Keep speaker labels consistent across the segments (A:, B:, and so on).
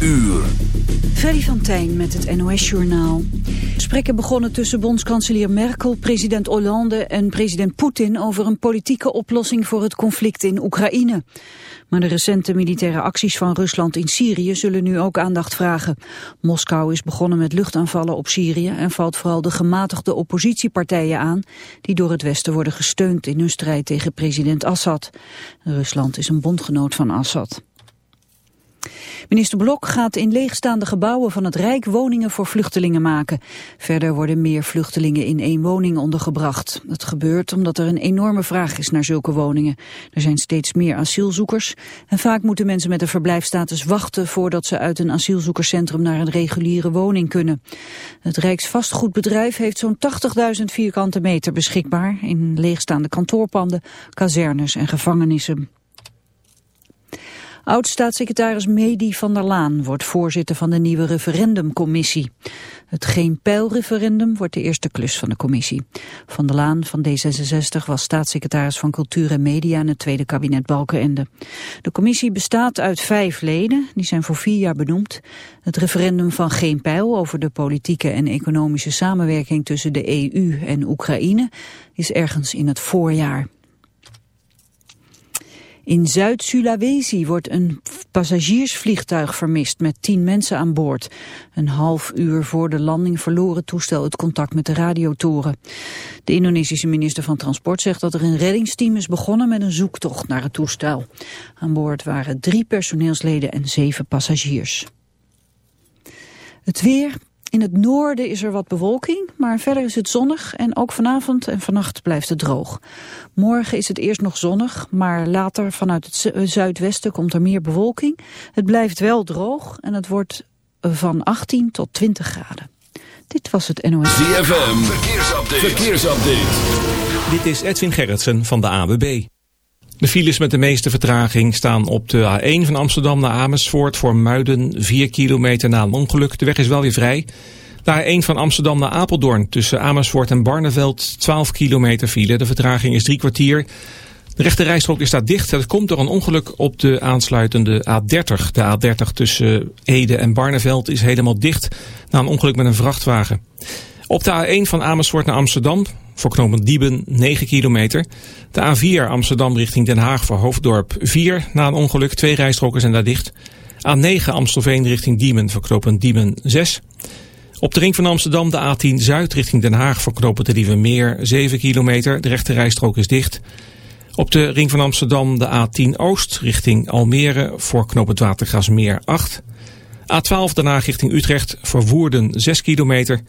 A: uur.
B: Freddy van Tijn met het NOS-journaal. Gesprekken begonnen tussen bondskanselier Merkel, president Hollande en president Poetin over een politieke oplossing voor het conflict in Oekraïne. Maar de recente militaire acties van Rusland in Syrië zullen nu ook aandacht vragen. Moskou is begonnen met luchtaanvallen op Syrië en valt vooral de gematigde oppositiepartijen aan die door het Westen worden gesteund in hun strijd tegen president Assad. Rusland is een bondgenoot van Assad. Minister Blok gaat in leegstaande gebouwen van het Rijk woningen voor vluchtelingen maken. Verder worden meer vluchtelingen in één woning ondergebracht. Dat gebeurt omdat er een enorme vraag is naar zulke woningen. Er zijn steeds meer asielzoekers en vaak moeten mensen met een verblijfstatus wachten voordat ze uit een asielzoekerscentrum naar een reguliere woning kunnen. Het Rijksvastgoedbedrijf heeft zo'n 80.000 vierkante meter beschikbaar in leegstaande kantoorpanden, kazernes en gevangenissen. Oud-staatssecretaris Medi van der Laan wordt voorzitter van de nieuwe referendumcommissie. Het geen pijlreferendum wordt de eerste klus van de commissie. Van der Laan van D66 was staatssecretaris van Cultuur en Media in het tweede kabinet Balkenende. De commissie bestaat uit vijf leden, die zijn voor vier jaar benoemd. Het referendum van geen pijl over de politieke en economische samenwerking tussen de EU en Oekraïne is ergens in het voorjaar. In Zuid-Sulawesi wordt een passagiersvliegtuig vermist met tien mensen aan boord. Een half uur voor de landing verloor het toestel het contact met de radiotoren. De Indonesische minister van Transport zegt dat er een reddingsteam is begonnen met een zoektocht naar het toestel. Aan boord waren drie personeelsleden en zeven passagiers. Het weer, in het noorden is er wat bewolking, maar verder is het zonnig en ook vanavond en vannacht blijft het droog. Morgen is het eerst nog zonnig, maar later vanuit het eh, zuidwesten komt er meer bewolking. Het blijft wel droog en het wordt van 18 tot 20 graden. Dit was het NOS.
A: ZFM, verkeersupdate. verkeersupdate.
C: Dit is Edwin Gerritsen van de AWB. De files met de meeste vertraging staan op de A1 van Amsterdam naar Amersfoort voor Muiden 4 kilometer na een ongeluk. De weg is wel weer vrij. De A1 van Amsterdam naar Apeldoorn tussen Amersfoort en Barneveld 12 kilometer file. De vertraging is drie kwartier. De rechte rijstrook is daar dicht. Dat komt door een ongeluk op de aansluitende A30. De A30 tussen Ede en Barneveld is helemaal dicht na een ongeluk met een vrachtwagen. Op de A1 van Amersfoort naar Amsterdam voor knooppunt Dieben 9 kilometer. De A4 Amsterdam richting Den Haag voor Hoofddorp 4 na een ongeluk. Twee rijstroken zijn daar dicht. A9 Amstelveen richting Diemen voor knooppunt Diemen 6. Op de ring van Amsterdam de A10 Zuid richting Den Haag voor knooppunt de Meer 7 kilometer. De rechte rijstrook is dicht. Op de ring van Amsterdam de A10 Oost richting Almere voor knooppunt Watergrasmeer 8. A12 Den Haag richting Utrecht voor Woerden 6 kilometer.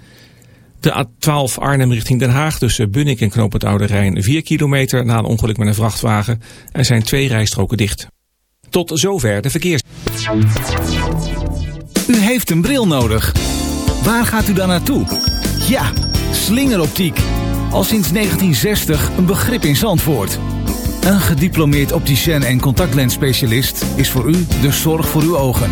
C: De A12 Arnhem richting Den Haag tussen Bunnik en Knoop het Oude Rijn 4 kilometer na een ongeluk met een vrachtwagen. Er zijn twee rijstroken dicht. Tot zover de verkeers.
D: U heeft een bril nodig. Waar gaat u dan naartoe? Ja, slingeroptiek. Al sinds 1960 een begrip in Zandvoort. Een gediplomeerd opticien en contactlensspecialist is voor u de zorg voor uw ogen.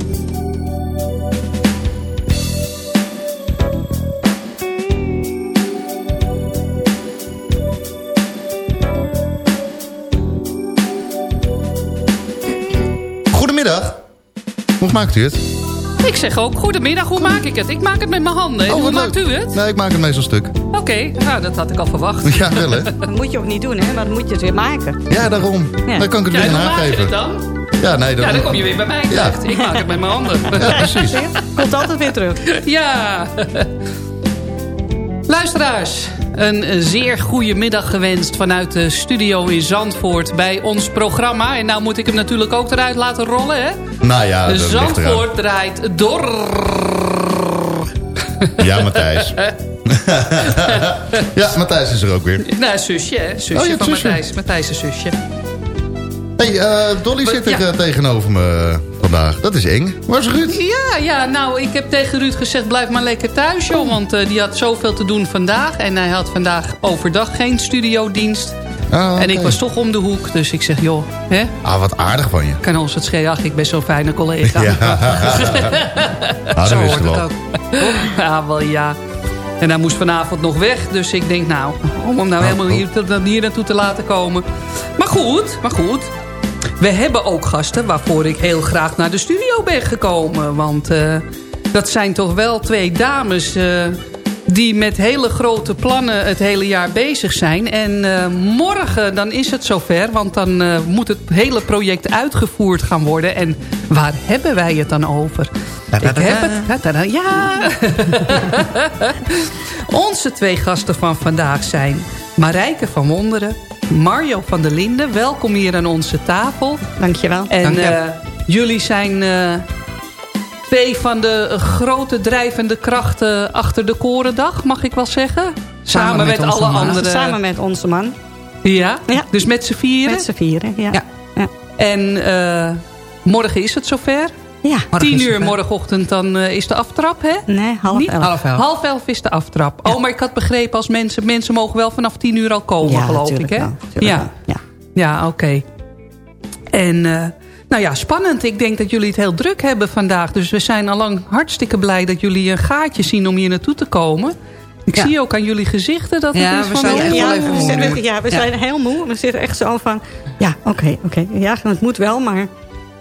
E: Hoe maakt u het?
F: Ik zeg ook, goedemiddag, hoe maak ik het? Ik maak het met mijn handen. En
E: Oh,
F: hoe maakt u het?
E: Nee, ik maak het meestal stuk.
F: Oké, nou, dat had ik al verwacht.
E: Ja, wel hè?
G: Dat moet je ook niet doen, hè? Maar dan moet je het weer maken.
E: Ja, daarom.
G: Ja.
E: Dan kan ik het
F: Ja,
E: weer
F: en hoe maak je
E: nageven.
F: het dan?
E: Ja, nee,
F: Ja, dan kom je weer bij mij
E: Ja.
F: Ik maak het met mijn handen.
E: Ja, precies.
G: Komt altijd weer terug.
F: Ja. Luisteraars, een zeer goede middag gewenst vanuit de studio in Zandvoort bij ons programma. En nou moet ik hem natuurlijk ook eruit laten rollen, hè?
E: Nou ja, eraan.
F: Zandvoort draait door.
E: Ja, Matthijs. ja, Matthijs is er ook weer.
F: Nou, zusje, hè? Zusje
E: Oh, ja,
F: van
E: zusje.
F: Matthijs. Matthijs' is zusje.
E: hey, eh, Dolly zit er
F: Ja.
E: eh, tegenover me vandaag. Dat is eng. Waar is Ruud?
F: Ja, ja, nou, ik heb tegen Ruud gezegd, blijf maar lekker thuis, joh. Want eh, die had zoveel te doen vandaag. En hij had vandaag overdag geen studiodienst.
E: Ah,
F: En ik was toch om de hoek. Dus ik zeg, joh, hè,
E: Ah, wat aardig van je.
F: kan ons het schelen. Ach, ik ben zo'n fijne collega.
E: Ja, ah, dat wist ik wel.
F: Ja, wel ja. En hij moest vanavond nog weg. Dus ik denk, nou, om hem nou
E: Oh,
F: helemaal
E: oh.
F: hier, hier naartoe te laten komen. Maar goed, maar goed. We hebben ook gasten waarvoor ik heel graag naar de studio ben gekomen. Want eh, dat zijn toch wel twee dames... eh, die met hele grote plannen het hele jaar bezig zijn. En eh, morgen dan is het zover, want dan moet het hele project uitgevoerd gaan worden. En waar hebben wij het dan over? Ik heb het. Ja! Onze twee gasten van vandaag zijn Marijke van Wonderen, Mario van der Linden. Welkom hier aan onze tafel.
G: Dankjewel.
F: En
G: Dank je.
F: eh, jullie zijn eh, twee van de grote drijvende krachten achter de Korendag, mag ik wel zeggen. Samen, met, alle
G: man.
F: andere.
G: Samen met onze man.
F: Ja?
G: Ja.
F: Dus met z'n vieren.
G: Met z'n vieren, ja.
F: Ja.
G: Ja.
F: En eh, morgen is het zover.
G: Ja.
F: Tien uur morgenochtend dan eh, is de aftrap, hè?
G: Nee, half
F: Niet?
G: elf.
F: Half elf. Half elf is de aftrap. Oh, maar ik had begrepen als mensen... Mensen mogen wel vanaf tien uur al komen,
G: Ja,
F: geloof ik, hè?
G: wel,
F: ja.
G: wel, ja.
F: Ja, oké. En eh, nou ja, spannend. Ik denk dat jullie het heel druk hebben vandaag. Dus we zijn allang hartstikke blij dat jullie een gaatje zien om hier naartoe te komen. Ik
G: Ja.
F: zie ook aan jullie gezichten dat het
H: Ja,
F: is
H: we
F: van...
H: zijn echt
G: Ja,
H: wel even
G: we zitten, ja, we
H: Ja.
G: zijn heel moe. We zitten echt zo van... Ja, oké, oké. Ja, het moet wel, maar...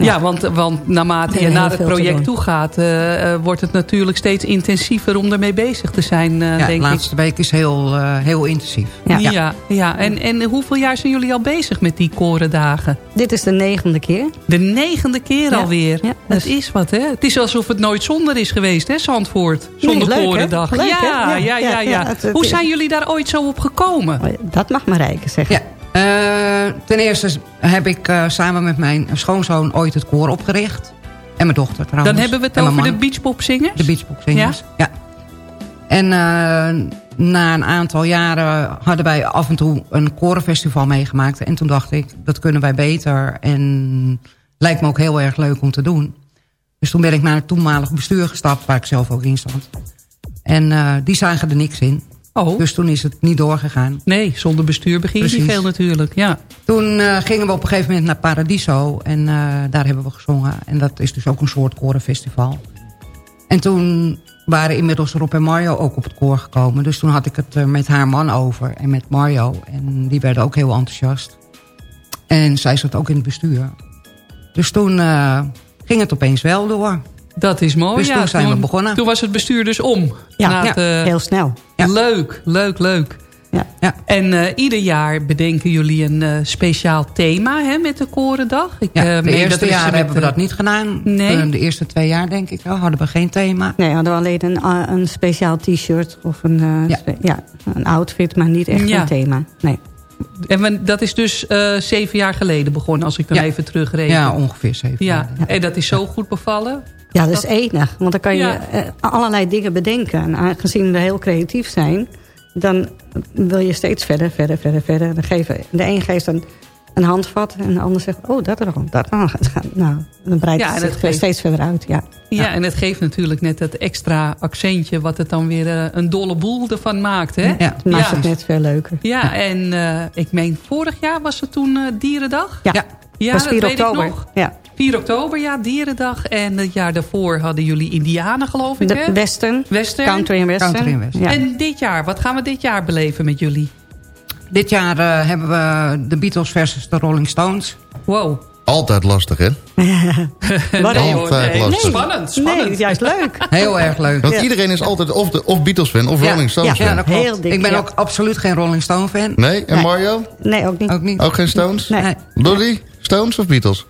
F: Ja, want, want naarmate je naar het project toe gaat... eh, eh, wordt het natuurlijk steeds intensiever om ermee bezig te zijn, eh,
H: Ja, de
F: denk ik.
H: laatste week is heel, eh, heel intensief.
G: Ja.
F: Ja, ja. En, en hoeveel jaar zijn jullie al bezig met die korendagen?
G: Dit is de negende keer.
F: De negende keer
G: Ja.
F: alweer.
G: Ja,
F: dat
G: dus-
F: is wat, hè? Het is alsof het nooit zonder is geweest, hè, Zandvoort? Zonder
G: leuk,
F: korendag.
G: Leuk,
F: ja,
G: Ja,
F: ja, ja,
G: het- het-
F: Hoe zijn jullie daar ooit zo op gekomen?
G: Dat mag Marijke zeggen.
H: Ja. Eh, ten eerste heb ik eh, samen met mijn schoonzoon ooit het koor opgericht. En mijn dochter trouwens.
F: Dan hebben we het
H: En
F: over de beachpopzingers?
H: De beachboxzingers. Ja. En eh, na een aantal jaren hadden wij af en toe een korenfestival meegemaakt. En toen dacht ik, dat kunnen wij beter. En lijkt me ook heel erg leuk om te doen. Dus toen ben ik naar het toenmalig bestuur gestapt, waar ik zelf ook in stond. En die zagen er niks in.
F: Oh,
H: Dus toen is het niet doorgegaan.
F: nee, zonder bestuur begin je niet veel natuurlijk. Ja.
H: Toen eh, gingen we op een gegeven moment naar Paradiso. En eh, daar hebben we gezongen. En dat is dus ook een soort korenfestival. En toen waren inmiddels Rob en Mario ook op het koor gekomen. Dus toen had ik het er met haar man over. En met Mario. En die werden ook heel enthousiast. En zij zat ook in het bestuur. Dus toen eh, ging het opeens wel door.
F: Dat is mooi.
H: Dus
F: ja.
H: toen zijn we begonnen.
F: Toen was het bestuur dus om.
G: Ja,
F: het,
H: ja,
F: eh,
G: Heel snel.
H: Ja.
F: Leuk, leuk, leuk.
G: Ja.
H: Ja.
F: En eh, ieder jaar bedenken jullie een eh, speciaal thema hè, met de Korendag. Ik,
H: Ja,
F: eh,
H: de eerste
F: er
H: jaren
F: met,
H: hebben we dat niet gedaan.
F: Nee?
H: De eerste twee jaar denk ik wel. Hadden we geen thema.
G: Nee, hadden we alleen een, een speciaal t-shirt of een, uh,
H: Ja.
G: ja, een outfit, maar niet echt
F: Ja.
G: een thema. Nee.
F: En we- dat is dus eh, zeven jaar geleden begonnen, als ik dan
H: Ja.
F: even terugreken.
H: Ja, ongeveer zeven
F: Ja,
H: jaar.
F: en dat is zo goed bevallen.
G: Ja, dat is enig. Want dan kan je
F: Ja.
G: eh, allerlei dingen bedenken. En aangezien we heel creatief zijn... dan wil je steeds verder, verder, verder, verder. Dan geven, de een geeft een, een handvat en de ander zegt... oh, dat er dat er Nou, dan breidt
F: Ja,
G: het zich
F: geeft-
G: steeds verder uit. Ja.
F: Ja, en het geeft natuurlijk net dat extra accentje... wat het dan weer eh, een dolle boel ervan maakt, hè?
H: Ja.
G: Het maakt het net veel leuker.
F: Ja, en eh, ik meen vorig jaar was het toen Dierendag?
G: Ja,
H: Ja.
F: Ja,
G: was
F: dat
G: 4
F: weet ik
G: oktober.
F: nog.
G: Ja.
F: 4 oktober, ja, Dierendag. En het jaar daarvoor hadden jullie Indianen, geloof ik,
G: De
F: hè?
G: western,
F: Western.
G: country en western.
H: Country en western.
G: Ja.
F: En dit jaar, wat gaan we dit jaar beleven met jullie?
H: Dit jaar eh, hebben we de Beatles versus de Rolling Stones.
F: Wow.
E: altijd lastig, hè? Altijd
F: nee.
E: lastig.
F: Spannend, spannend.
G: Nee, het is juist leuk.
H: Heel erg leuk.
E: Want iedereen is altijd of, de, of Beatles-fan of Rolling Stones
H: ja,
E: fan.
H: dat klopt.
G: Heel dik,
H: ik ben
G: ja.
H: ook absoluut geen Rolling Stone fan.
E: Nee? En
G: Nee.
E: Mario?
G: Nee, ook niet.
H: Ook niet.
E: Ook geen Stones?
G: Nee.
E: Dolly? Stones of Beatles?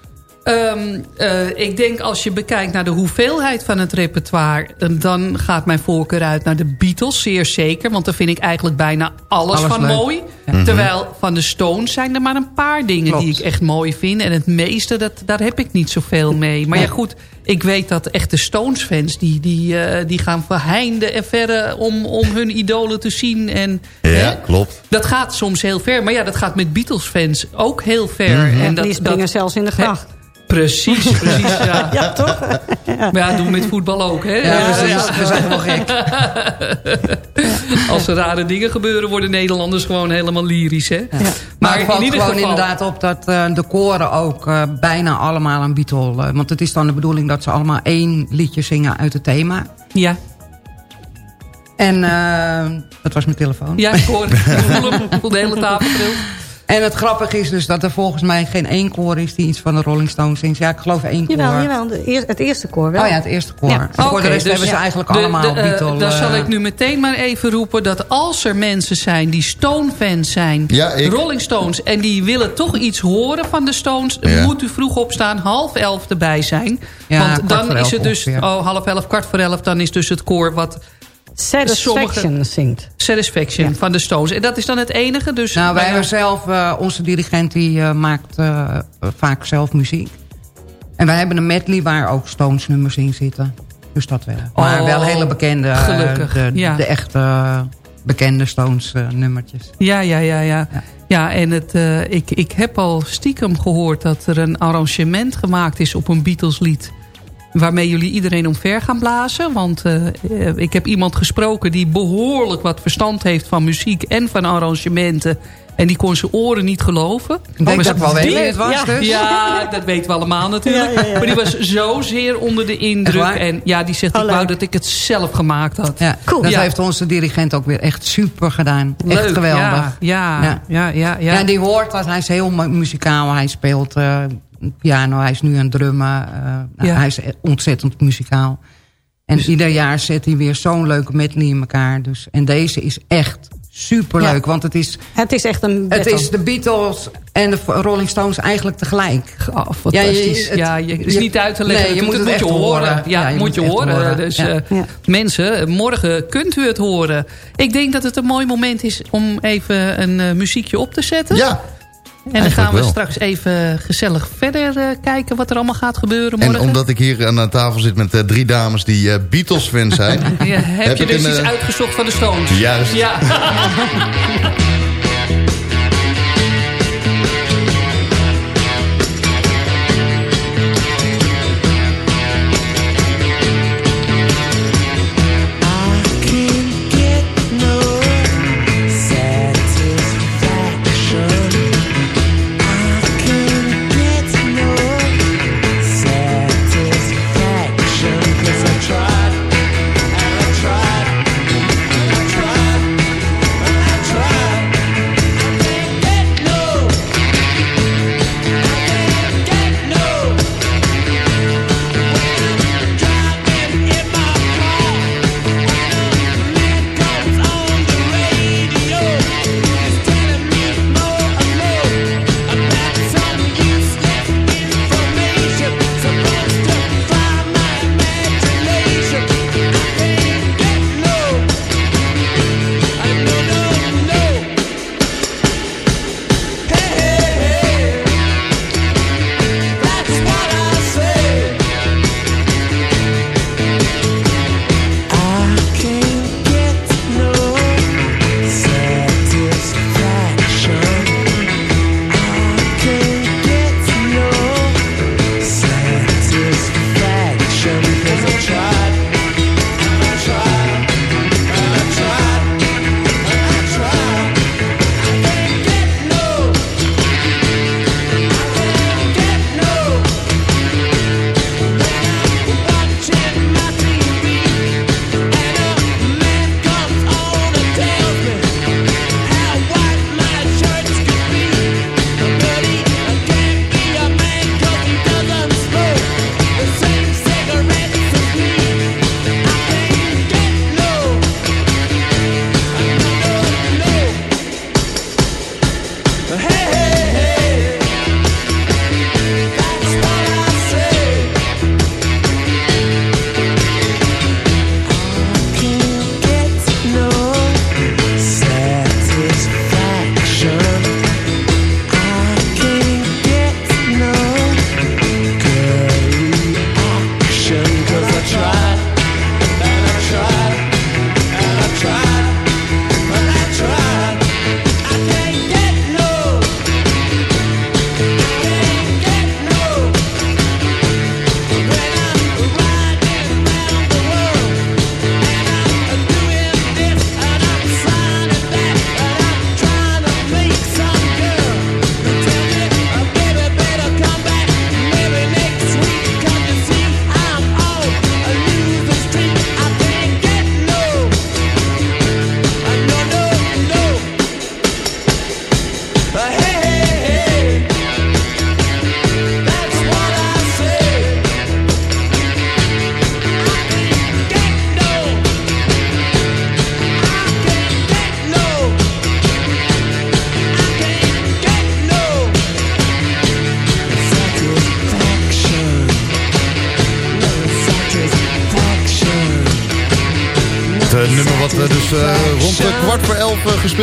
F: Ehm, eh, ik denk als je bekijkt naar de hoeveelheid van het repertoire... dan gaat mijn voorkeur uit naar de Beatles, zeer zeker. Want daar vind ik eigenlijk bijna alles,
H: Alles
F: van
H: leuk.
F: mooi. Terwijl van de Stones zijn er maar een paar dingen
H: Klopt.
F: die ik echt mooi vind. En het meeste, dat, daar heb ik niet zoveel mee. Maar ja goed, ik weet dat echte Stones-fans... die, die, eh, die gaan verheinde en verre om, om hun idolen te zien. En,
E: Ja,
F: hè?
E: klopt.
F: Dat gaat soms heel ver. Maar ja, dat gaat met Beatles-fans ook heel ver.
E: Mhm.
F: en dat,
G: Die springen
F: dat,
G: zelfs in de gracht.
F: Precies, precies. Ja.
G: Ja, toch?
F: Maar ja, dat doen we met voetbal ook, hè?
H: Ja, precies.
F: ja.
H: We zijn wel gek.
F: Als er rare dingen gebeuren, worden Nederlanders gewoon helemaal lyrisch, hè?
H: Maar,
F: Maar
H: het valt
F: in ieder
H: gewoon
F: geval...
H: inderdaad op dat eh, de koren ook eh, bijna allemaal een Beatle... eh, want het is dan de bedoeling dat ze allemaal één liedje zingen uit het thema.
F: Ja,
H: En eh, dat was mijn telefoon.
F: ja ik hoor, ik. Ik voel de hele tafel trilt.
H: En het grappige is dus dat er volgens mij geen één koor is... die iets van de Rolling Stones zingt. Ja, ik geloof één koor.
G: Jawel, jawel. De eer- het eerste koor wel.
H: Oh ja, het eerste koor.
G: Ja.
H: Voor de rest
F: dus
H: hebben ze
F: ja,
H: eigenlijk
F: de-
H: allemaal
F: de, eh,
H: Beatle...
F: Dan zal
H: eh,
F: ik nu meteen maar even roepen dat als er mensen zijn die Stone-fans zijn...
E: Ja, ik.
F: Rolling Stones, en die willen toch iets horen van de Stones...
E: Ja.
F: moet u vroeg opstaan, half elf erbij zijn.
H: Ja,
F: Want dan is het dus...
H: ongeveer.
F: Oh, half elf, kwart voor elf, dan is dus het koor wat...
G: Satisfaction zingt.
F: Satisfaction van de Stones. En dat is dan het enige. Dus
H: Nou, wij hebben zelf, eh, onze dirigent die eh, maakt eh, vaak zelf muziek. En wij hebben een medley waar ook Stones nummers in zitten. Dus dat wel. Maar
F: Oh,
H: wel hele bekende, eh,
F: gelukkig,
H: de,
F: ja.
H: de echte bekende Stones eh, nummertjes.
F: Ja, ja, ja, ja.
H: Ja.
F: Ja, en het, eh, ik, ik heb al stiekem gehoord dat er een arrangement gemaakt is op een Beatles lied. Waarmee jullie iedereen omver gaan blazen. Want eh, eh, ik heb iemand gesproken die behoorlijk wat verstand heeft van muziek en van arrangementen. En die kon zijn oren niet geloven.
H: Ik denk dat wel weet het was
G: Ja.
H: dus.
F: Ja, dat weten we allemaal natuurlijk.
G: Ja, ja, ja.
F: Maar die was zozeer onder de indruk. En ja, die zegt,
G: Oh,
F: ik wou dat ik het zelf gemaakt had.
G: Cool.
H: Dat heeft onze dirigent ook weer echt super gedaan.
F: Leuk,
H: echt geweldig.
F: Ja, ja,
H: Ja.
F: ja,
H: die hoort dat hij is heel mu- muzikaal. Hij speelt eh, piano, hij is nu aan het drummen. eh, nou,
F: Ja.
H: Hij is ontzettend muzikaal. En
F: Dus-
H: ieder jaar zet hij weer zo'n leuke medley in elkaar. Dus, en deze is echt superleuk.
G: Ja.
H: Want het is,
G: Het is echt een
H: het is de Beatles en de Rolling Stones eigenlijk tegelijk.
F: Oh, fantastisch.
H: Ja,
F: Ja,
H: je- het-
F: is
H: je-
F: niet uit te leggen.
H: nee, je moet het
F: je horen.
H: horen.
F: Ja,
H: Ja, je
F: moet je horen.
H: horen.
F: Dus
H: Ja.
F: eh,
G: Ja.
F: mensen, morgen kunt u het horen. Ik denk dat het een mooi moment is om even een eh, muziekje op te zetten.
E: Ja,
F: en dan gaan we
E: wel.
F: straks even gezellig verder eh, kijken wat er allemaal gaat gebeuren morgen.
E: en omdat ik hier aan de tafel zit met eh, drie dames die eh, Beatles-fans zijn...
F: Ja, heb,
E: Heb
F: je dus
E: een,
F: iets uitgezocht van de Stones?
E: Juist.
F: Ja.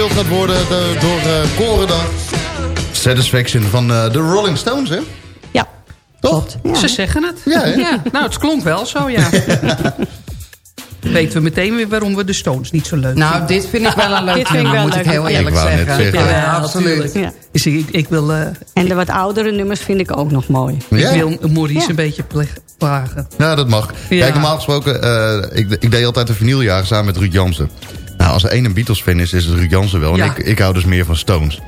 E: gespeeld gaat worden de- door uh, Korendag. Satisfaction van eh, de Rolling Stones, hè?
G: Ja.
E: Toch?
G: Ja.
F: Ze zeggen het.
E: Ja, hè?
F: nou, het klonk wel zo, ja. Weten we meteen weer waarom we de Stones niet zo leuk
H: Nou, dit vind ik wel een leuk
G: Dit vind ik
H: nummer,
G: wel
H: moet ik
G: leuk.
H: heel
E: Ik
H: eerlijk
E: wou net
H: zeggen.
E: zeggen.
F: Ja,
H: absoluut.
G: Ja.
F: Dus ik, ik wil, eh,
G: En de wat oudere nummers vind ik ook nog mooi.
E: Ja.
F: ik wil Maurice
G: Ja.
F: een beetje plagen.
E: Ja, dat mag.
F: Ja.
E: Kijk, normaal gesproken, eh, ik, ik deed altijd de vinyljagen samen met Ruud Jansen. Nou, als er één een Beatles-fan is, is het Ruud Jansen wel. En
F: Ja.
E: ik, ik hou dus meer van Stones.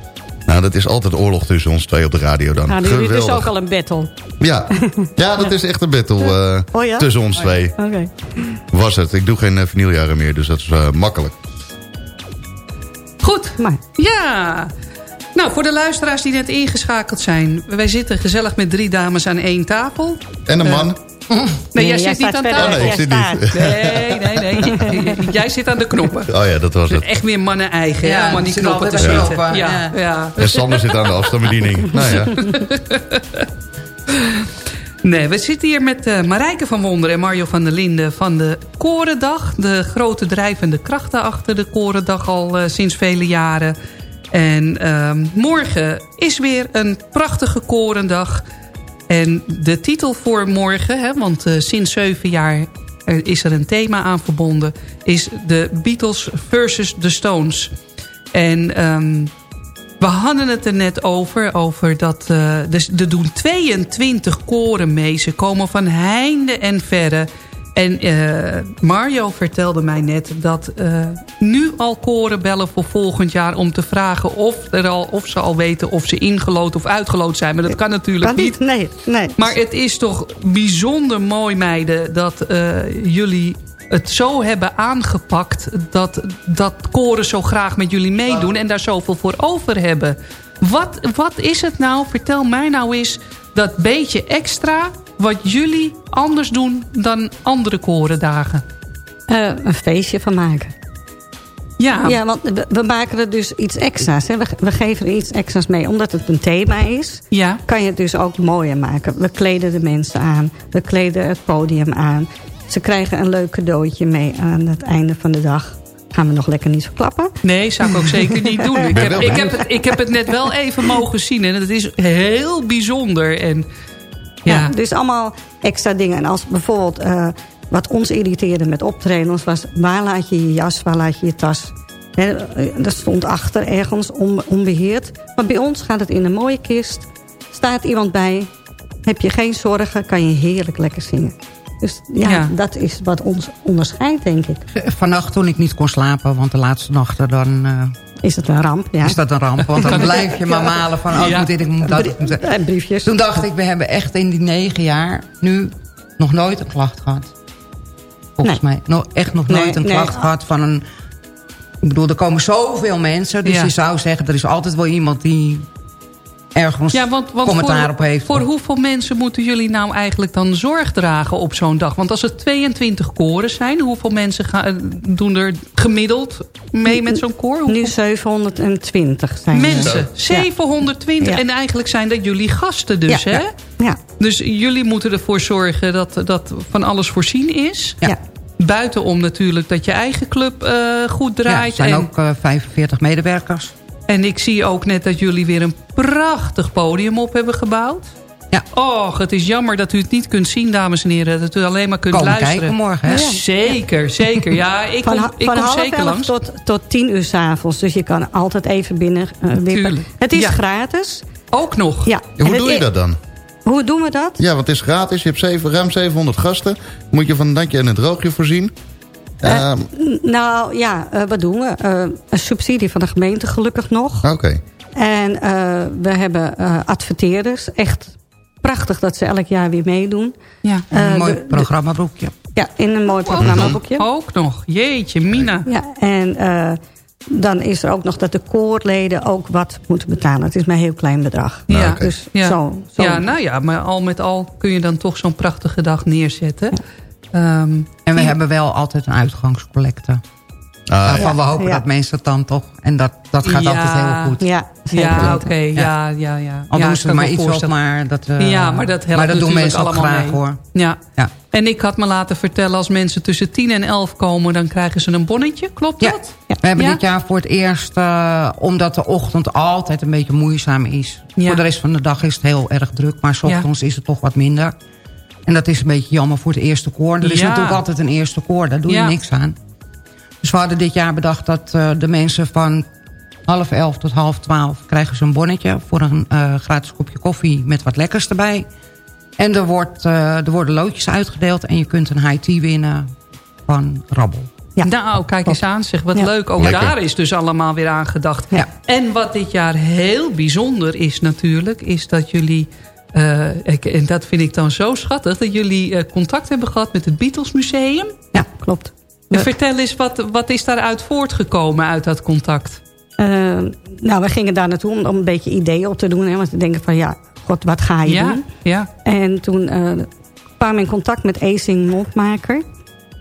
E: Nou, dat is altijd oorlog tussen ons twee op de radio dan.
G: Nou, dit is ook al een battle.
E: Ja. ja, dat is echt een battle eh,
G: Oh ja?
E: tussen ons twee.
G: Oké.
E: Was het. Ik doe geen uh, vinyljaren meer, dus dat is eh, makkelijk.
F: Goed.
G: Maar
F: Ja. Nou, voor de luisteraars die net ingeschakeld zijn. Wij zitten gezellig met drie dames aan één tafel.
E: En een man.
F: Nee, jij
G: jij
F: zit niet aan tafel.
E: Oh, nee, ik
G: Jij
E: zit niet.
F: Nee, nee, nee. Jij zit aan de knoppen.
E: Oh ja, dat was het.
F: Echt meer mannen eigen.
H: Ja,
F: Ja, om aan die knoppen te zitten. Ja,
H: ja.
F: ja.
E: En Sander zit aan de afstandsbediening. Nou ja.
F: Nee, we zitten hier met uh, Marijke van Wonder en Mario van der Linden van de Korendag. De grote drijvende krachten achter de Korendag al uh, sinds vele jaren. En uh, morgen is weer een prachtige Korendag. En de titel voor morgen, hè, want uh, sinds zeven jaar is er een thema aan verbonden... is de Beatles versus the Stones. En... Um, we hadden het er net over, over dat uh, er doen 22 koren mee. Ze komen van heinde en verre. En uh, Mario vertelde mij net dat uh, nu al koren bellen voor volgend jaar... om te vragen of, er al, of ze al weten of ze ingelood of uitgelood zijn. Maar dat kan natuurlijk
G: kan
F: niet.
G: Nee, nee.
F: Maar het is toch bijzonder mooi, meiden, dat jullie het zo hebben aangepakt... dat, dat koren zo graag met jullie meedoen en daar zoveel voor over hebben. Wat, wat is het nou, vertel mij nou eens, dat beetje extra... wat jullie anders doen dan andere korendagen?
G: Uh, een feestje van maken.
F: Ja.
G: ja, want we, we maken er dus iets extra's. Hè. We, we, geven er iets extra's mee. Omdat het een thema is,
F: ja.
G: kan je het dus ook mooier maken. We kleden de mensen aan. We kleden het podium aan. Ze krijgen een leuk cadeautje mee aan het einde van de dag. Gaan we nog lekker niet verklappen?
F: Nee, zou ik ook zeker niet doen. Ik heb, ik, heb het, ik heb het net wel even mogen zien. En het is heel bijzonder. En, ja.
G: dus allemaal extra dingen. En als bijvoorbeeld... Uh, wat ons irriteerde met optredens was... waar laat je je jas, waar laat je je tas? He, dat stond achter ergens on, onbeheerd. Maar bij ons gaat het in een mooie kist. Staat iemand bij. Heb je geen zorgen, kan je heerlijk lekker zingen. Dus ja, ja, dat is wat ons onderscheidt, denk ik.
H: Vannacht toen ik niet kon slapen, want de laatste nachten dan... Uh,
G: is het een ramp, ja.
H: Is dat een ramp, want dan blijf je maar malen van... Oh, ja. moet dit, ik moet dat, ik moet dat.
G: En briefjes.
H: Toen dacht ik, we hebben echt in die negen jaar nu nog nooit een klacht gehad. Volgens nee. mij. No, echt nog nooit nee, een klacht nee. gehad van een... Ik bedoel, er komen zoveel mensen. Dus ja. je zou zeggen, er is altijd wel iemand die ergens
F: ja, want, want
H: commentaar
F: voor,
H: op heeft.
F: Voor hoeveel mensen moeten jullie nou eigenlijk dan zorg dragen op zo'n dag? Want als er 22 koren zijn, hoeveel mensen gaan, doen er gemiddeld mee met zo'n koor? Hoeveel?
G: Nu 720 zijn
F: Mensen, er. 720. Ja. En eigenlijk zijn dat jullie gasten dus,
G: ja,
F: hè?
G: Ja. ja.
F: Dus jullie moeten ervoor zorgen dat, dat van alles voorzien is.
G: Ja.
F: Buitenom natuurlijk dat je eigen club uh, goed draait.
H: Ja, er zijn
F: en,
H: ook uh, 45 medewerkers.
F: En ik zie ook net dat jullie weer een prachtig podium op hebben gebouwd.
H: Ja.
F: Och, het is jammer dat u het niet kunt zien, dames en heren. Dat u alleen maar kunt
H: Kom
F: luisteren.
H: kijken morgen, hè?
F: Ja. Zeker, zeker. Ja, ik
G: van,
F: kom, ik
G: van
F: kom
G: half
F: zeker langs.
G: Tot, tot tien uur s'avonds. Dus je kan altijd even binnen uh, wippen. Het is
F: ja.
G: gratis.
F: Ook nog?
G: Ja.
E: En hoe doe je dat dan?
G: Hoe doen we dat?
E: Ja, want het is gratis. Je hebt zeven, ruim 700 gasten. Moet je van een natje en een droogje voorzien.
G: Uh, nou ja, uh, wat doen we? Uh, een subsidie van de gemeente gelukkig nog.
E: Oké. Okay.
G: En we hebben adverteerders. Echt prachtig dat ze elk jaar weer meedoen.
H: Ja, een mooi de, programmaboekje.
G: Ja, in een mooi programmaboekje.
F: Ook nog. Jeetje, Mina.
G: Ja, en dan is er ook nog dat de koorleden ook wat moeten betalen. Het is maar een heel klein bedrag.
F: Ja,
E: okay.
G: dus
F: ja.
G: Zo, zo.
F: ja, nou ja, maar al met al kun je dan toch zo'n prachtige dag neerzetten. Ja.
H: Um, en we hebben wel altijd een uitgangscollecte. Ah, Waarvan ja. we hopen dat mensen het dan toch... En dat, dat gaat altijd heel goed.
G: Ja,
F: ja oké. Okay. Ja, ja, ja.
H: Al
F: ja,
H: doen ze maar iets op, maar dat, uh,
F: ja, maar dat,
H: maar dat doen mensen
F: allemaal
H: graag
F: mee.
H: hoor.
F: Ja.
H: ja.
F: En ik had me laten vertellen, als mensen tussen 10 en 11 komen... dan krijgen ze een bonnetje, klopt
H: Ja.
F: dat?
H: We hebben
F: Ja?
H: dit jaar voor het eerst, eh, omdat de ochtend altijd een beetje moeizaam is.
F: Ja.
H: Voor de rest van de dag is het heel erg druk, maar s ochtends is het toch wat minder. En dat is een beetje jammer voor het eerste koor. Er is
F: Ja.
H: natuurlijk altijd een eerste koor, daar doe
F: Ja.
H: je niks aan. Dus we hadden dit jaar bedacht dat eh, de mensen van half elf tot half twaalf... krijgen ze een bonnetje voor een eh, gratis kopje koffie met wat lekkers erbij. En er, wordt, eh, er worden loodjes uitgedeeld en je kunt een high tea winnen van Rabbel.
G: Ja.
F: Nou, kijk eens aan. Zeg, wat
G: Ja.
F: leuk. Ook
E: Lekker.
F: daar is dus allemaal weer aan gedacht.
H: Ja.
F: En wat dit jaar heel bijzonder is natuurlijk... is dat jullie, eh, ik- en dat vind ik dan zo schattig... dat jullie eh, contact hebben gehad met het Beatles Museum.
G: Ja, klopt. We-
F: vertel eens, wat, wat is daaruit voortgekomen uit dat contact?
G: Eh, nou, we gingen daar naartoe om, om een beetje ideeën op te doen. Hè, want we denken van, ja, god, wat ga je
F: Ja,
G: doen?
F: ja.
G: En toen eh, kwamen we in contact met Acing Mondmaker.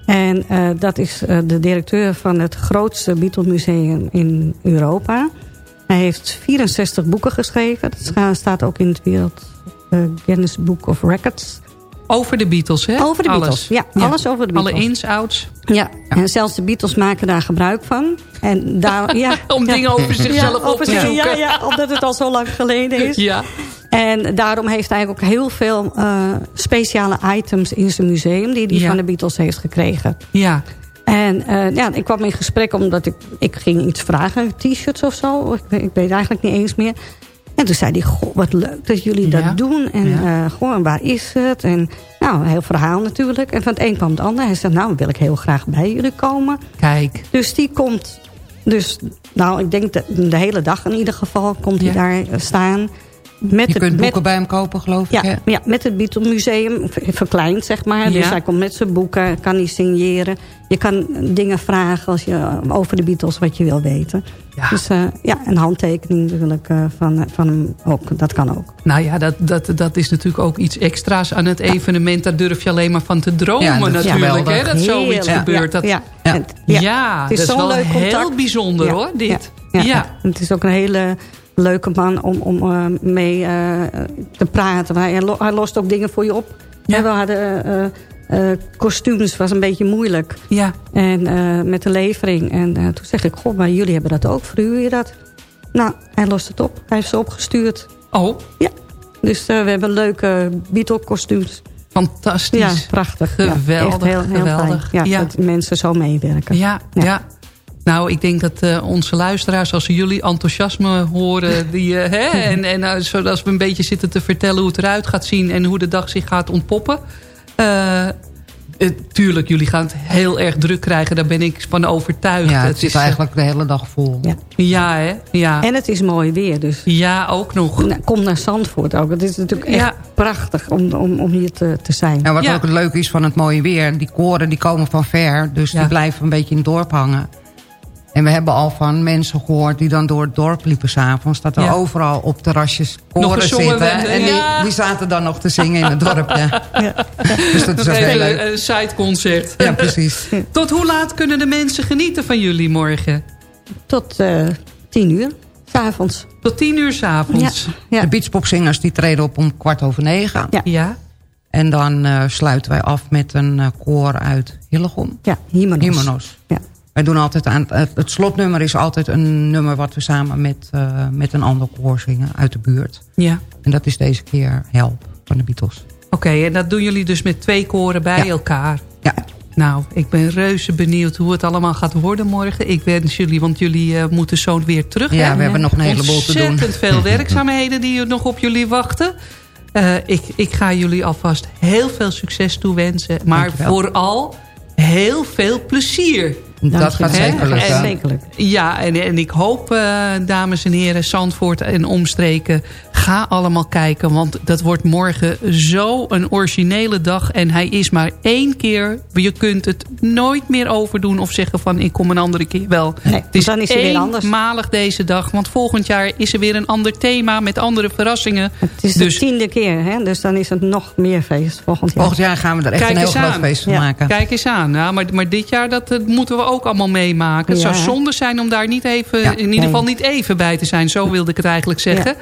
G: En dat is de directeur van het grootste Beatles Museum in Europa. Hij heeft 64 boeken geschreven. Dat staat ook in het Wereld Guinness Book of Records.
F: Over de Beatles, hè?
G: Over de
F: Alles.
G: Beatles, ja, alles over de
F: Alle
G: Beatles.
F: ins, outs.
G: Ja, en zelfs de Beatles maken daar gebruik van. En daar, ja,
F: Om
G: ja.
F: dingen over zichzelf op te zoeken.
G: Ja, ja, omdat het al zo lang geleden is.
F: Ja.
G: En daarom heeft hij ook heel veel eh, speciale items in zijn museum... die hij van de Beatles heeft gekregen.
F: Ja.
G: En eh, ja, ik kwam in gesprek omdat ik, ik ging iets vragen. T-shirts of zo. Ik, weet- ik weet eigenlijk niet eens meer. En toen zei hij, goh, wat leuk dat jullie
F: Ja.
G: dat doen. En
F: Ja.
G: eh, goh, en waar is het? En nou, een heel verhaal natuurlijk. En van het een kwam het ander. Hij zei, nou, wil ik heel graag bij jullie komen.
F: Kijk.
G: Dus die komt, dus, nou, ik denk de, de hele dag in ieder geval komt hij daar eh, staan. Met
H: Je
G: het,
H: kunt boeken
G: met,
H: bij hem kopen, geloof ik. hè?
G: ja, ja, met het Beatle Museum, ver- verkleind zeg maar. Dus hij komt met zijn boeken, kan hij signeren. Je kan dingen vragen als je, eh, over de Beatles wat je wil weten.
F: Ja.
G: Dus eh, ja, een handtekening natuurlijk eh, van, van hem ook. Dat kan ook.
F: Nou ja, dat, dat, dat is natuurlijk ook iets extra's aan het evenement. Daar durf je alleen maar van te dromen
H: Ja, dat is
F: natuurlijk. Hè, dat zoiets
G: Heerlijk.
F: gebeurt.
G: Ja,
F: Dat,
G: ja,
H: Ja.
G: Het is
F: dat is
G: zo'n
F: wel
G: leuk
F: heel
G: contact.
F: bijzonder
G: Ja,
F: hoor, dit.
G: Ja,
F: Ja.
G: ja. En Het is ook een hele leuke man om, om eh, mee eh, te praten. Hij, hij lost ook dingen voor je op.
F: Ja.
G: We hadden eh, kostuums, was een beetje moeilijk.
F: Ja.
G: En eh, met de levering. En eh, toen zeg ik, goh, maar jullie hebben dat ook. Verhuur je dat? Nou, hij lost het op. Hij heeft ze opgestuurd.
F: Oh,
G: Ja. Dus we hebben leuke Beatle kostuums.
F: fantastisch.
G: Ja, prachtig.
F: Geweldig,
G: heel, heel
F: geweldig.
G: Fijn. Ja,
F: Ja.
G: Dat mensen zo meewerken.
F: Ja,
G: Ja.
F: ja. Nou, ik denk dat onze luisteraars, als ze jullie enthousiasme horen... Die, eh, hè, en, en uh, zodat we een beetje zitten te vertellen hoe het eruit gaat zien... en hoe de dag zich gaat ontpoppen... Uh, uh, tuurlijk, jullie gaan het heel erg druk krijgen. Daar ben ik van overtuigd.
H: Ja, het, het is eigenlijk de hele dag vol.
G: Ja,
F: ja hè? Ja.
G: En het is mooi weer, dus...
F: Ja, ook nog.
G: Nou, kom naar Zandvoort ook. Het is natuurlijk echt
F: Ja.
G: prachtig om, om, om hier te, te zijn.
H: En wat
F: Ja.
H: ook het leuke is van het mooie weer... die koren die komen van ver, dus
F: Ja.
H: die blijven een beetje in het dorp hangen. En we hebben al van mensen gehoord die dan door het dorp liepen s'avonds... dat er
F: Ja.
H: overal op terrasjes koren zitten. en die,
F: ja.
H: die zaten dan nog te zingen in het dorp. Ja. Dus dat is heel
F: even
H: leuk.
F: een sideconcert.
H: Ja, precies.
F: Tot hoe laat kunnen de mensen genieten van jullie morgen?
G: Tot eh, tien uur, s'avonds.
F: Tot tien uur s'avonds.
G: Ja.
H: De beachpopzingers die treden op om kwart over negen.
G: Ja.
F: Ja.
H: En dan eh, sluiten wij af met een eh, koor uit Hillegom.
G: Ja. Hymenos. Ja.
H: Wij doen altijd aan, het, het slotnummer is altijd een nummer wat we samen met, eh, met een ander koor zingen uit de buurt.
F: Ja.
H: En dat is deze keer Help van de Beatles.
F: Oké, en dat doen jullie dus met twee koren bij
H: Ja.
F: elkaar.
H: Ja.
F: Nou, ik ben reuze benieuwd hoe het allemaal gaat worden morgen. Ik wens jullie, want jullie eh, moeten zo weer terug.
H: Ja,
F: hè?
H: we hebben nog een heleboel te doen.
F: Ontzettend veel werkzaamheden die nog op jullie wachten. Eh, ik, ik ga jullie alvast heel veel succes toewensen. Maar
H: Dankjewel.
F: vooral heel veel plezier.
H: Dat gaat zeker
F: En-
H: lukken.
F: Ja, en, en ik hoop, eh, dames en heren, Zandvoort en omstreken... ga allemaal kijken, want dat wordt morgen zo een originele dag. En hij is maar één keer. Je kunt het nooit meer overdoen of zeggen van... ik kom een andere keer wel.
G: Nee,
F: het is,
G: dan is hij weer anders.
F: eenmalig deze dag. Want volgend jaar is er weer een ander thema met andere verrassingen.
G: Het is
F: Dus-
G: de tiende keer, hè? dus dan is het nog meer feest volgend jaar.
H: Volgend jaar gaan we er echt
F: Kijk
H: een heel groot
F: aan.
H: feest van
G: Ja.
H: maken.
F: Kijk eens aan. Ja, maar, maar dit jaar dat, eh, moeten we ook allemaal meemaken. Het zou zonde zijn om daar niet even, in ieder geval niet even bij te zijn. Zo wilde ik het eigenlijk zeggen.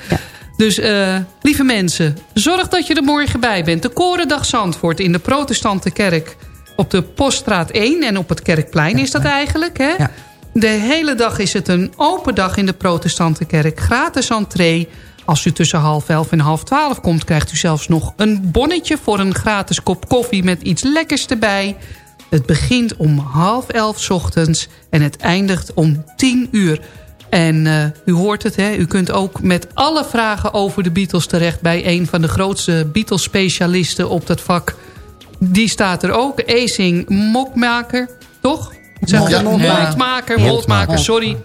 F: Dus uh, lieve mensen, zorg dat je er morgen bij bent. De Korendag Zandvoort in de protestante kerk op de Poststraat 1 en op het Kerkplein is dat eigenlijk. Hè? Ja. De hele dag is het een open dag in de protestante kerk. Gratis entree. Als u tussen half elf en half twaalf komt... krijgt u zelfs nog een bonnetje voor een gratis kop koffie... met iets lekkers erbij. Het begint om half elf ochtends en het eindigt om tien uur. En uh, u hoort het, hè? u kunt ook met alle vragen over de Beatles terecht... bij een van de grootste Beatles-specialisten op dat vak. Die staat er ook, Acing Mokmaker, toch? Zeg, ja, Moltmaker, Moltmaker, sorry.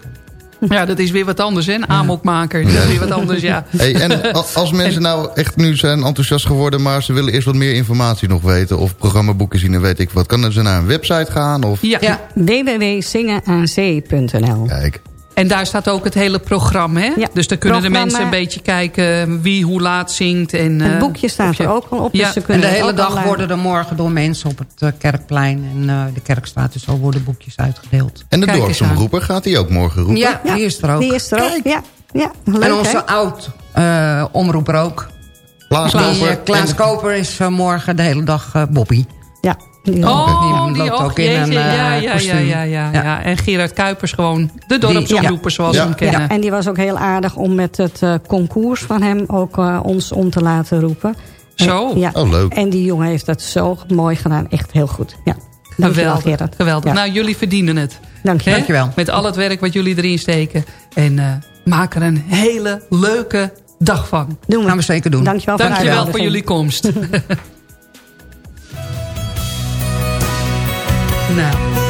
F: Ja, dat is weer wat anders, hè? Een amokmaker. Dat is weer wat anders, ja.
E: Hey, en als mensen nou echt nu zijn enthousiast geworden... maar ze willen eerst wat meer informatie nog weten... of programmaboeken zien en weet ik wat... kan ze naar een website gaan? Of?
G: Ja, ja. www.zingenaanzee.nl
E: Kijk.
F: En daar staat ook het hele programma, hè? Ja, dus dan kunnen de mensen een beetje kijken wie hoe laat zingt. En,
G: het eh, boekje staat er ook al op. Dus
H: ja. Dus kunnen en de hele dag worden er morgen door mensen op het uh, Kerkplein en uh, de Kerkstraat... dus al worden boekjes uitgedeeld.
E: En de dorpsomroeper, gaat die ook morgen roepen?
H: Ja, die is er ook.
G: Die is er ook, ja. ja leuk,
H: en onze oud-omroeper ook.
E: Klaas Koper.
H: Klaas Koper is morgen de hele dag Bobby.
G: Ja.
F: Die oh, die, loopt ook in een ja, ja, ja, ja, ja, ja, En Gerard Kuipers gewoon de dorpsomroeper zoals we hem kennen. Ja,
G: en die was ook heel aardig om met het uh, concours van hem ook uh, ons om te laten roepen.
F: Zo?
G: En, ja.
E: Oh, leuk.
G: En die jongen heeft dat zo mooi gedaan. Echt heel goed. Ja.
F: Geweldig, Gerard. geweldig. Nou, jullie verdienen het.
G: Dank je.
H: Dankjewel.
F: Met al het werk wat jullie erin steken. En uh, maak er een hele leuke dag van.
G: Doen we.
H: Gaan we zeker doen.
G: Dankjewel,
F: Dankjewel voor jullie komst. now.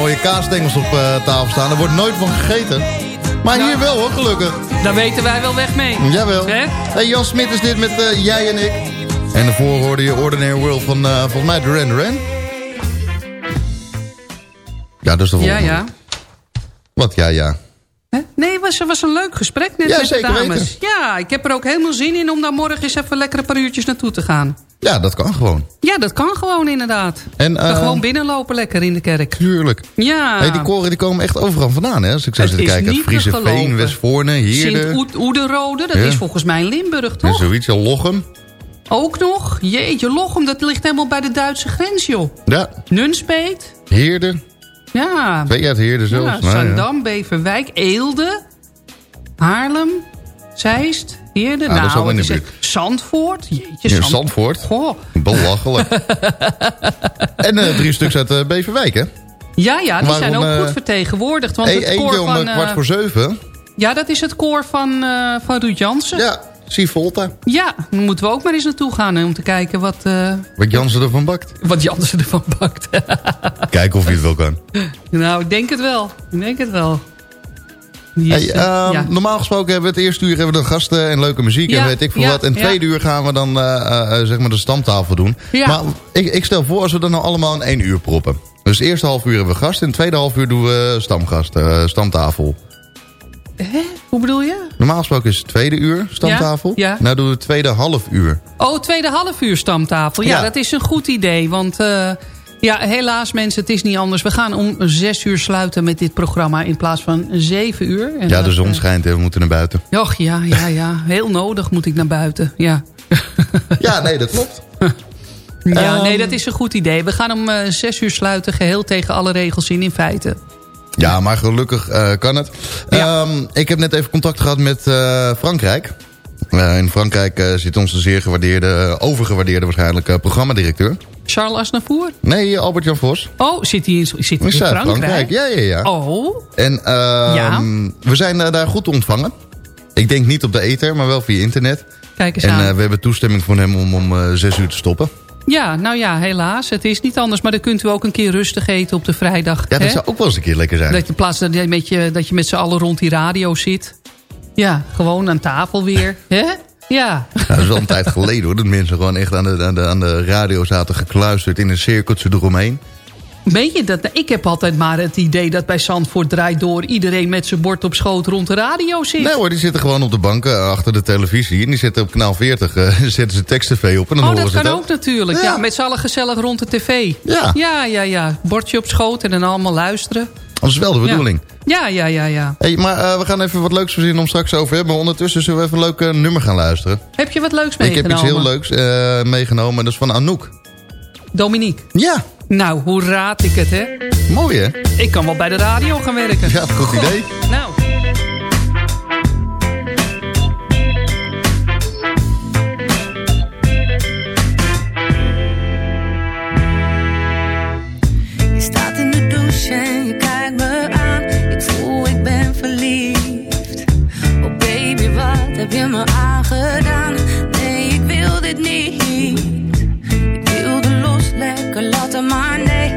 E: Mooie kaasstengels op eh, tafel staan. Er wordt nooit van gegeten. Maar hier wel hoor, gelukkig.
F: Daar weten wij wel weg mee.
E: Jawel.
F: Hè?
E: Hey, Jan Smit is dit met eh, jij en ik. En daarvoor hoorde je Ordinary World van eh, volgens mij Duran Duran. Ja, dat is de
F: Ja,
E: volgende.
F: ja.
E: Wat, ja, ja.
F: Nee, was, het was een leuk gesprek net
E: Ja,
F: met de dames. Ja, ik heb er ook helemaal zin in om daar morgen eens even lekker een paar uurtjes naartoe te gaan.
E: Ja, dat kan gewoon.
F: Ja, dat kan gewoon inderdaad.
E: En,
F: Dan
E: eh,
F: gewoon binnenlopen lekker in de kerk.
E: Tuurlijk.
F: Ja.
E: Hey, die koren die komen echt overal vandaan, hè? Als ik zo zit te kijken. Friese Veen. Westvoorne, Heerde.
F: Sint-Oederode, dat
E: Ja.
F: is volgens mij in Limburg,
E: En
F: toch?
E: zoiets, al Lochem.
F: Ook nog? Jeetje, Lochem, dat ligt helemaal bij de Duitse grens, joh.
E: Ja,
F: Nunspeet?
E: Heerde.
F: Ja.
E: Twee uit Heerde zelfs.
F: Ja,
E: Nou, ja.
F: Zandam, Beverwijk, Eelde, Haarlem, Zeist, Heerde.
E: Ah, dat is wel in
F: het
E: de
F: Zandvoort. Jeetje,
E: Ja,
F: Zand-
E: Zandvoort.
F: Goh.
E: Belachelijk. en eh, drie stuks uit eh, Beverwijk, hè?
F: Ja, ja, die
E: Waarom,
F: zijn ook
E: eh,
F: goed vertegenwoordigd. Want
E: E-
F: het koor
E: om
F: van...
E: kwart voor zeven.
F: Ja, dat is het koor van, van Ruud Jansen.
E: Ja, Volta.
F: Ja, daar moeten we ook maar eens naartoe gaan hè, om te kijken wat, eh,
E: Wat Jansen ervan bakt.
F: wat Jansen ervan bakt.
E: Kijken of hij het wel kan.
F: nou, ik denk het wel. Ik denk het wel. Die is,
E: Hey,
F: eh,
E: ehm,
F: ja.
E: Normaal gesproken hebben we het eerste uur hebben we dan gasten en leuke muziek
F: Ja,
E: en weet ik veel
F: ja,
E: wat. En tweede uur gaan we dan eh, eh, zeg maar de stamtafel doen. Maar ik, ik stel voor als we dat nou allemaal in één uur proppen. Dus het eerste half uur hebben we gast en het tweede half uur doen we stamgast, eh, stamtafel.
F: Hè? Hoe bedoel je?
E: Normaal gesproken is het tweede uur stamtafel.
F: Ja, ja.
E: Nou doen we het tweede half uur.
F: Oh, tweede half uur stamtafel. Ja,
E: Ja.
F: dat is een goed idee. Want ja, helaas mensen, het is niet anders. We gaan om zes uur sluiten met dit programma in plaats van zeven uur. En
E: ja, de zon
F: eh,
E: schijnt en we moeten naar buiten.
F: Och, ja, ja, ja. Heel nodig moet ik naar buiten. Ja,
E: Ja, nee, dat klopt.
F: ja
E: Ehm.
F: nee, dat is een goed idee. We gaan om eh, zes uur sluiten, geheel tegen alle regels in, in feite.
E: Ja, maar gelukkig eh, kan het.
F: Ja.
E: Ehm, ik heb net even contact gehad met Frankrijk. Eh, in Frankrijk eh, zit onze zeer gewaardeerde, eh, overgewaardeerde waarschijnlijk, programmadirecteur.
F: Charles Aznavour?
E: Nee, Albert-Jan Vos.
F: Oh, zit hij in, zit hij in Frankrijk?
E: Ja, ja, ja.
F: Oh,
E: En ehm, we zijn daar goed ontvangen. Ik denk niet op de ether, maar wel via internet.
F: kijk eens
E: En
F: aan.
E: eh, we hebben toestemming van hem om om zes uur te stoppen.
F: ja, nou ja, helaas. Het is niet anders. Maar dan kunt u ook een keer rustig eten op de vrijdag.
E: Ja, dat
F: hè?
E: zou ook wel eens een keer lekker zijn.
F: Dat in plaats dat je met, je, dat je met z'n allen rond die radio zit. Ja, gewoon aan tafel weer. hè? Ja.
E: Nou, dat is wel een tijd geleden hoor. Dat mensen gewoon echt aan de, aan, de, aan de radio zaten gekluisterd in een cirkeltje eromheen.
F: Weet je dat? Ik heb altijd maar het idee dat bij Zandvoort draait door... iedereen met zijn bord op schoot rond de radio zit.
E: Nee hoor, die zitten gewoon op de banken eh, achter de televisie. En die zitten op kanaal 40, eh, zetten ze tekst-tv op en dan
F: oh,
E: horen
F: dat
E: ze het
F: kan
E: ook.
F: ook natuurlijk. Ja.
E: Ja.
F: met z'n allen gezellig rond de tv.
E: Ja.
F: Ja, ja, ja. Bordje op schoot en dan allemaal luisteren.
E: Dat is wel de bedoeling.
F: Ja, ja, ja, ja.
E: Hey, maar eh, we gaan even wat leuks verzinnen om straks over te hebben. Maar ondertussen zullen we even een leuk nummer gaan luisteren.
F: Heb je wat leuks
E: Ik
F: meegenomen?
E: heb iets heel leuks eh, meegenomen. Dat is van Anouk.
F: Dominique.
E: Ja,
F: Nou, hoe raad ik het, hè?
E: mooi hè?
F: Ik kan wel bij de radio gaan werken.
E: Ja, goed idee.
F: Nou.
I: Heb je me aangedaan? Nee, ik wil dit niet. Ik wilde los, lekker laten, maar nee,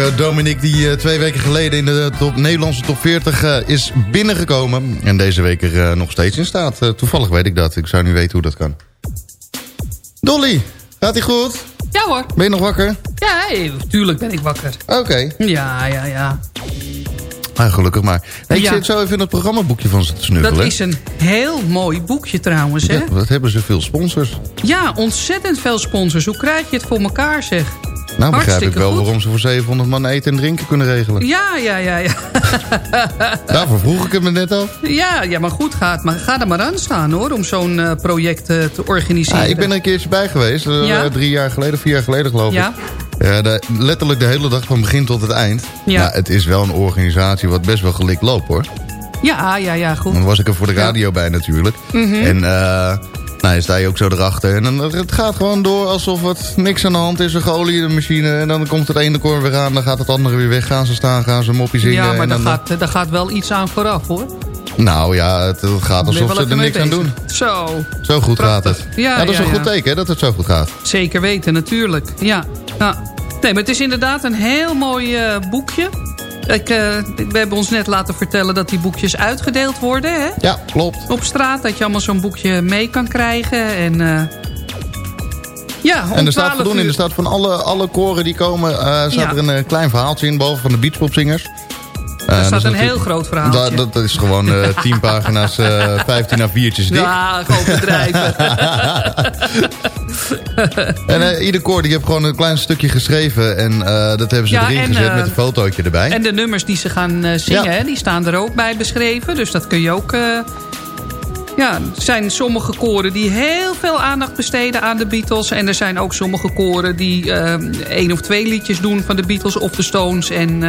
E: eh, eh, Dominic... die eh, twee weken geleden in de top, Nederlandse top 40 eh, is binnengekomen. En deze week er eh, nog steeds in staat. Eh, toevallig weet ik dat. Ik zou niet weten hoe dat kan. Dolly, gaat ie goed?
F: Ja hoor.
E: Ben je nog wakker?
F: Ja, hey, tuurlijk ben ik wakker.
E: Oké.
F: Ja, ja, ja.
E: Ah, gelukkig maar. Nee, ik
F: Ja.
E: zit zo even in het programmaboekje van ze te snuffelen.
F: Dat is een heel mooi boekje trouwens, hè?
E: Ja, wat hebben ze veel sponsors.
F: Ja, ontzettend veel sponsors. Hoe krijg je het voor elkaar, zeg?
E: Nou begrijp ik wel
F: goed.
E: waarom ze voor 700 man eten en drinken kunnen regelen.
F: Ja, ja, ja, ja.
E: Daarvoor vroeg ik het me net af.
F: Ja, ja maar goed, ga, maar, ga er maar aan staan, hoor. Om zo'n eh, project eh, te organiseren.
E: Ah, ik ben er een keertje bij geweest. eh,
F: Ja?
E: drie jaar geleden, vier jaar geleden geloof
F: Ja?
E: ik. Ja, de- letterlijk de hele dag van begin tot het eind.
F: Ja.
E: Nou, het is wel een organisatie wat best wel gelikt loopt hoor.
F: Ja, ja, ja, goed.
E: Dan was ik er voor de radio bij natuurlijk.
F: Mhm.
E: En nou, dan sta je ook zo erachter. En dan, het gaat gewoon door alsof het niks aan de hand is. Een geoliede machine. En dan komt het ene koor weer aan. Dan gaat het andere weer weg. Gaan ze staan, gaan ze moppie zingen.
F: Ja, maar daar
E: dan,
F: gaat, daar gaat wel iets aan vooraf, hoor.
E: Nou ja, het, gaat alsof ze er niks aan doen.
F: Zo,
E: Zo goed
F: Prachtig.
E: gaat het.
F: Ja,
E: dat is
F: ja,
E: een goed teken hè, dat het zo goed gaat.
F: zeker weten, natuurlijk. Ja, ja. Nee, maar het is inderdaad een heel mooi eh, boekje. Ik, eh, we hebben ons net laten vertellen dat die boekjes uitgedeeld worden, hè?
E: Ja, klopt.
F: Op straat, dat je allemaal zo'n boekje mee kan krijgen. En eh, ja,
E: En er staat
F: 12
E: voldoende in. Er staat van alle, alle koren die komen... eh, staat
F: Ja.
E: er een klein verhaaltje in, behalve van de beachpopzingers.
F: Er
E: Eh,
F: staat
E: dat is
F: een heel groot verhaaltje.
E: Dat, dat is gewoon eh 10 pagina's, eh 15 A4'tjes dik.
F: Ja, overdrijven.
E: En eh, ieder koor die heeft gewoon een klein stukje geschreven. En eh, dat hebben ze
F: Ja,
E: erin
F: en,
E: gezet
F: eh,
E: met een fotootje erbij.
F: En de nummers die ze gaan eh, zingen,
E: Ja.
F: hè, die staan er ook bij beschreven. Dus dat kun je ook... eh, ja, er zijn sommige koren die heel veel aandacht besteden aan de Beatles. En er zijn ook sommige koren die eh, één of twee liedjes doen van de Beatles of de Stones. En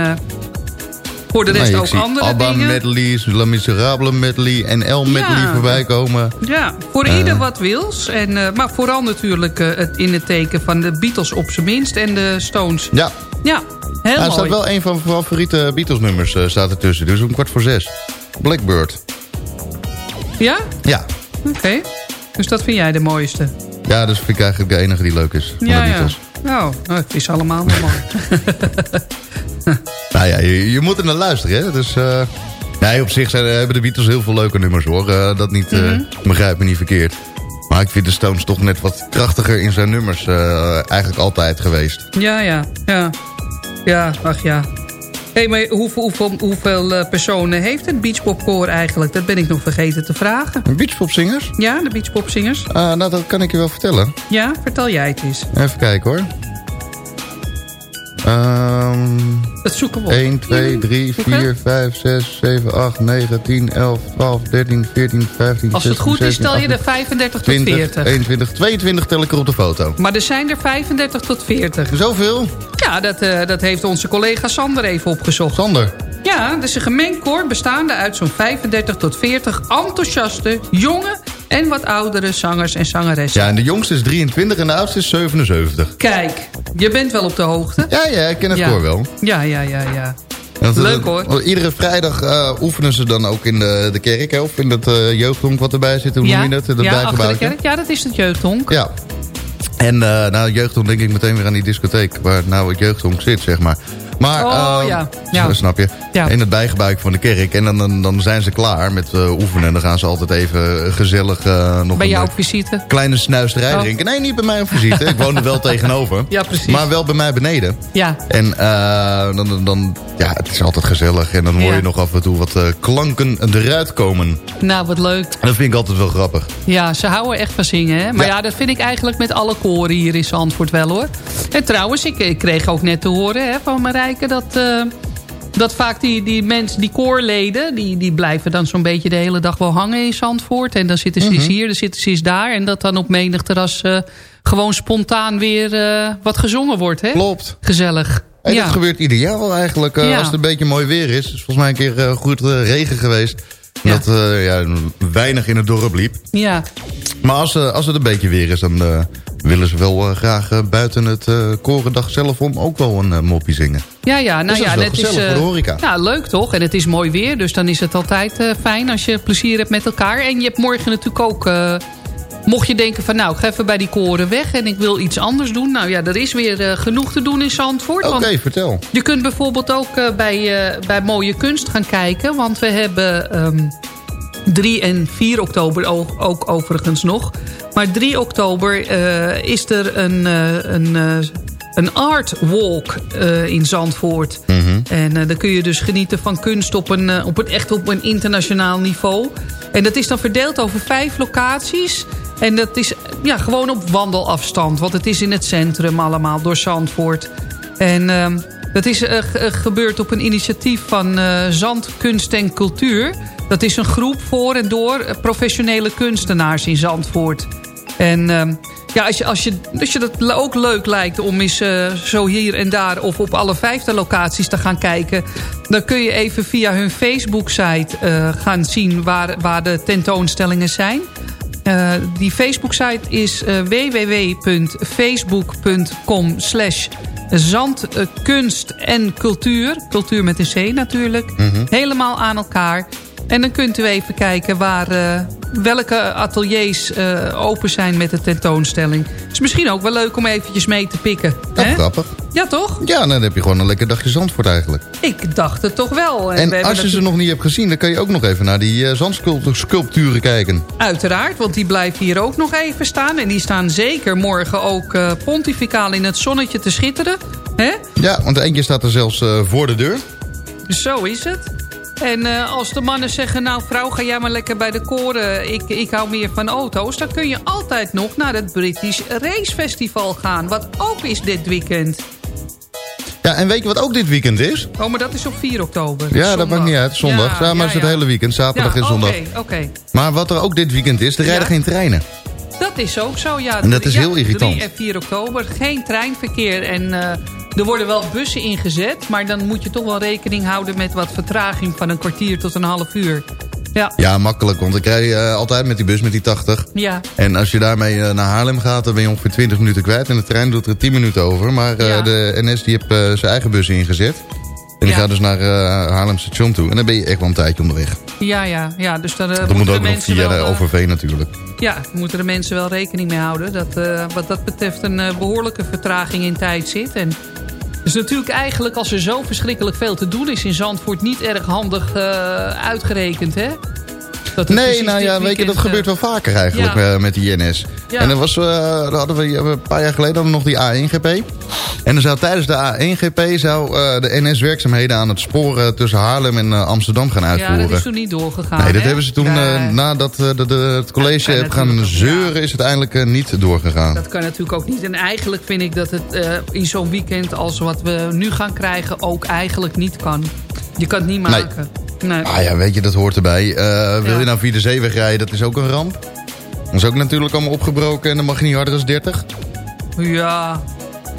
F: voor de rest
E: Nee,
F: ook andere
E: ABBA
F: dingen.
E: medleys, La Miserable medley en L medley
F: Ja.
E: voorbij komen.
F: Ja, voor
E: Eh.
F: ieder wat wils. En, eh, maar vooral natuurlijk eh, het in het teken van de Beatles op zijn minst en de Stones.
E: Ja,
F: Ja, heel
E: er
F: mooi.
E: staat wel een van mijn favoriete Beatles nummers staat ertussen. Dus om kwart voor zes. Blackbird.
F: Ja?
E: Ja.
F: Oké. Dus dat vind jij de mooiste?
E: Ja, dus vind ik eigenlijk de enige die leuk is van
F: Ja,
E: de
F: ja.
E: Beatles.
F: Nou, nou, ik vind ze allemaal mooi.
E: Nou ja, je, je moet er naar luisteren, hè. Dus, eh, nee, op zich zijn, hebben de Beatles heel veel leuke nummers, hoor. Eh, dat niet, eh,
F: Mhm.
E: begrijp me niet verkeerd. Maar ik vind de Stones toch net wat krachtiger in zijn nummers. eh, eigenlijk altijd geweest.
F: Ja, ja, ja. Ja, ach ja. Hé, hey, maar hoeveel, hoeveel, hoeveel eh, personen heeft het Beachpopkoor eigenlijk? Dat ben ik nog vergeten te vragen.
E: Beachpopzingers?
F: Ja, de Beachpopzingers?
E: Ah, nou, dat kan ik je wel vertellen.
F: Ja, vertel jij het eens.
E: Even kijken, hoor. Ehm
F: Dat zoeken we op.
E: 1, 2, 3,
F: Hoeveel?
E: 4, 5, 6, 7, 8, 9, 10, 11, 12, 13, 14, 15,
F: Als het
E: 16,
F: goed is,
E: 17,
F: tel je er
E: 18,
F: 35 tot
E: 20,
F: 40.
E: 21, 22 tel ik er op de foto.
F: Maar er zijn er 35 tot 40.
E: Zoveel?
F: Ja, dat, eh, dat heeft onze collega Sander even opgezocht.
E: Sander?
F: Ja, het is een gemengd koor bestaande uit zo'n 35 tot 40 enthousiaste, jonge en wat oudere zangers en zangeressen.
E: Ja, en de jongste is 23 en de oudste is 77.
F: Kijk, je bent wel op de hoogte.
E: Ja, ja, ik ken het
F: Ja.
E: koor wel.
F: Ja, ja, ja, ja.
E: Dat-
F: Leuk, hoor.
E: want Iedere vrijdag eh, oefenen ze dan ook in de, de kerk, hè, of in dat eh jeugdhonk wat erbij zit. Hoe
F: ja,
E: noem je dat? Dat
F: ja achter de
E: bijgebouwtje.
F: kerk. Ja, dat is het jeugdhonk.
E: Ja. En eh nou, jeugdhonk denk ik meteen weer aan die discotheek... waar nou het jeugdhonk zit, zeg maar. Maar,
F: Oh,
E: eh,
F: ja. Ja.
E: snap je?
F: Ja.
E: In het bijgebouw van de kerk. En dan, dan, dan zijn ze klaar met eh, oefenen. En dan gaan ze altijd even gezellig eh, nog
F: Bij
E: een
F: jou op visite.
E: kleine snuisterij
F: Oh.
E: drinken. Nee, niet bij mij op visite. ik woon er wel tegenover.
F: Ja, precies.
E: Maar wel bij mij beneden.
F: Ja.
E: En eh, dan, dan, dan, ja, het is altijd gezellig. En dan hoor
F: Ja.
E: je nog af en toe wat klanken eruit komen.
F: Nou, wat leuk.
E: En dat vind ik altijd wel grappig.
F: Ja, ze houden echt van zingen, hè? Maar ja.
E: Ja.
F: dat vind ik eigenlijk met alle koren hier in Zandvoort wel, hoor. En trouwens, ik, ik kreeg ook net te horen hè, van Dat, eh, dat vaak die, die mensen, die koorleden... Die, die blijven dan zo'n beetje de hele dag wel hangen in Zandvoort. En dan zitten ze eens hier, dan zitten ze eens daar. En dat dan op menig terras eh, gewoon spontaan weer eh, wat gezongen wordt, hè?
E: Klopt.
F: Gezellig.
E: En
F: ja.
E: dat gebeurt ideaal eigenlijk. eh,
F: Ja.
E: Als het een beetje mooi weer is. Het is volgens mij een keer goed regen geweest.
F: Ja.
E: Dat ja, weinig in het dorp liep.
F: ja.
E: Maar als, als het een beetje weer is, dan willen ze wel eh, graag eh, buiten het eh korendag zelf om ook wel een moppie zingen.
F: Ja, ja, nou
E: Dus dat
F: ja,
E: is
F: is,
E: voor de horeca.
F: Nou, leuk toch? En het is mooi weer, dus dan is het altijd fijn als je plezier hebt met elkaar. En je hebt morgen natuurlijk ook... mocht je denken van nou, ik ga even bij die koren weg... en ik wil iets anders doen. Nou ja, er is weer genoeg te doen in Zandvoort.
E: Oké, vertel.
F: je kunt bijvoorbeeld ook bij, bij Mooie Kunst gaan kijken. Want we hebben ehm 3 en 4 oktober ook, ook overigens nog. Maar 3 oktober eh, is er een, eh, een, eh, een art walk in Zandvoort. En eh, dan kun je dus genieten van kunst op een, op een, echt op een internationaal niveau. En dat is dan verdeeld over vijf locaties. En dat is ja, gewoon op wandelafstand. Want het is in het centrum allemaal door Zandvoort. En ehm, dat is ge- gebeurd op een initiatief van Zand, Kunst en Cultuur. Dat is een groep voor en door professionele kunstenaars in Zandvoort. En ehm, ja, als je, als, je, als je dat ook leuk lijkt om eens eh, zo hier en daar... of op alle vijfde locaties te gaan kijken... dan kun je even via hun Facebook-site eh, gaan zien waar, waar de tentoonstellingen zijn. Eh, die Facebook-site is www.facebook.com slash zandkunst en cultuur. Cultuur met een C natuurlijk. Helemaal aan elkaar. En dan kunt u even kijken waar, eh, welke ateliers eh, open zijn met de tentoonstelling. is misschien ook wel leuk om eventjes mee te pikken.
E: Ja,
F: hè?
E: grappig.
F: Ja, toch?
E: Ja, dan heb je gewoon een lekker dagje Zandvoort eigenlijk.
F: Ik dacht het toch wel. we
E: En
F: hebben
E: als je ze nog niet hebt gezien, dan kan je ook nog even naar die eh, zandsculpturen kijken.
F: Uiteraard, want die blijven hier ook nog even staan. En die staan zeker morgen ook pontificaal in het zonnetje te schitteren. hè?
E: Ja, want eentje staat er zelfs voor de deur.
F: Zo is het. En eh, als de mannen zeggen, nou vrouw, ga jij maar lekker bij de koren. Ik, ik hou meer van auto's. Dan kun je altijd nog naar het British Race Festival gaan. Wat ook is dit weekend.
E: Ja, en weet je wat ook dit weekend is?
F: Oh, maar dat is op 4 oktober.
E: Ja, dat maakt niet uit. Zondag. Ja, maar het is het hele weekend. Zaterdag
F: Ja,
E: en zondag.
F: Oké, oké.
E: Maar wat er ook dit weekend is, er rijden
F: Ja.
E: geen treinen.
F: Dat is ook zo, ja.
E: En dat is
F: Ja,
E: heel irritant.
F: 3 en 4 oktober, geen treinverkeer. En eh, er worden wel bussen ingezet... maar dan moet je toch wel rekening houden met wat vertraging... van een kwartier tot een half uur. Ja,
E: Ja, makkelijk, want ik rij eh, altijd met die bus met die 80.
F: ja.
E: En als je daarmee eh, naar Haarlem gaat, dan ben je ongeveer 20 minuten kwijt. En de trein doet er 10 minuten over. Maar
F: Ja.
E: de NS die heeft zijn eigen bus ingezet. En die
F: Ja.
E: gaat dus naar Haarlem station toe. En dan ben je echt wel een tijdje onderweg.
F: Ja, ja, ja. Dus daar eh,
E: Dat moet ook nog via de
F: eh,
E: OVV natuurlijk.
F: Ja, daar moeten de mensen wel rekening mee houden. Dat eh, wat dat betreft een eh, behoorlijke vertraging in tijd zit. En is natuurlijk eigenlijk als er zo verschrikkelijk veel te doen is in Zandvoort... niet erg handig uitgerekend, hè? Dat
E: Nee, nou ja, weet je, dat gebeurt wel vaker eigenlijk
F: Ja.
E: met die NS.
F: Ja.
E: En dan was, hadden we een paar jaar geleden nog die A1GP. En dan zou tijdens de A1GP zou eh, de NS werkzaamheden aan het sporen tussen Haarlem en eh, Amsterdam gaan
F: Ja,
E: uitvoeren.
F: dat is toen niet doorgegaan.
E: Nee, dat
F: hè?
E: hebben ze toen, eh, nadat de, de, het college heeft gaan zeuren, is het uiteindelijk eh, niet doorgegaan.
F: Dat kan natuurlijk ook niet. En eigenlijk vind ik dat het in zo'n weekend als wat we nu gaan krijgen... ook eigenlijk niet kan. Je kan het niet maken. Nee.
E: Ah ja, weet je, dat hoort erbij. Wil
F: Ja.
E: je nou via de zeeweg rijden, dat is ook een ramp. Dat is ook natuurlijk allemaal opgebroken en dan mag je niet harder dan 30.
F: Ja,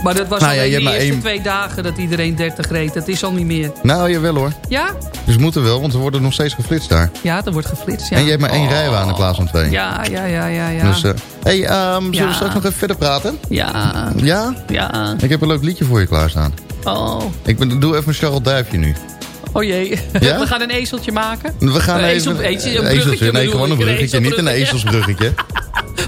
F: maar dat was
E: Nou ja,
F: alleen de eerste
E: één-
F: twee dagen dat iedereen 30 reed. Dat is al niet meer.
E: Nou, jawel hoor.
F: Ja?
E: Dus moeten wel, want er worden nog steeds geflitst daar.
F: Ja, er wordt geflitst, ja.
E: En je hebt maar één
F: Oh.
E: rijbaan in plaats van twee.
F: Ja, ja, ja, ja, ja.
E: Dus, eh hey, ehm, zullen
F: Ja.
E: we straks nog even verder praten?
F: ja,
E: Ja?
F: ja.
E: Ik heb een leuk liedje voor je klaarstaan.
F: Oh,
E: Ik ben, doe even een Charles Duifje nu.
F: oh jee.
E: Ja?
F: We gaan een ezeltje maken.
E: We gaan
F: Een ezel- ezel- een
E: ezeltje,
F: bruggetje
E: nee, gewoon een bruggetje. Niet een ezelsbruggetje.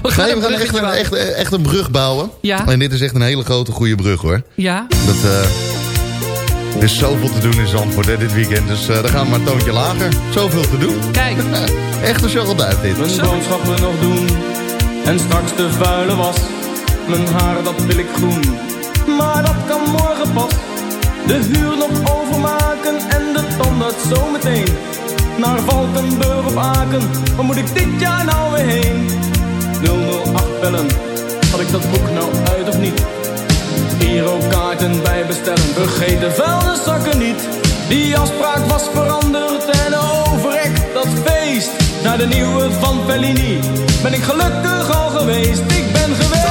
F: We gaan
E: Nee, we gaan echt een,
F: maken.
E: echt, echt een brug bouwen.
F: Ja.
E: En dit is echt een hele grote, goede brug hoor.
F: Ja?
E: Dat, eh, er is zoveel te doen in Zandvoort hè, dit weekend. Dus eh dan gaan we maar een toontje lager. Zoveel te doen.
F: Kijk.
E: Echt een Duif dit.
J: Mijn boodschappen nog doen en straks de vuile was. Mijn haar dat wil ik groen, maar dat kan morgen pas. De huur nog overmaken en de tandarts zometeen. Naar Valkenburg of Aken, waar moet ik dit jaar nou weer heen? 008 bellen, had ik dat boek nou uit of niet? Girokaarten bij bestellen, vergeet de vuilniszakken niet. Die afspraak was veranderd en overrekt dat feest. Naar de nieuwe van Fellini ben ik gelukkig al geweest. Ik ben geweest.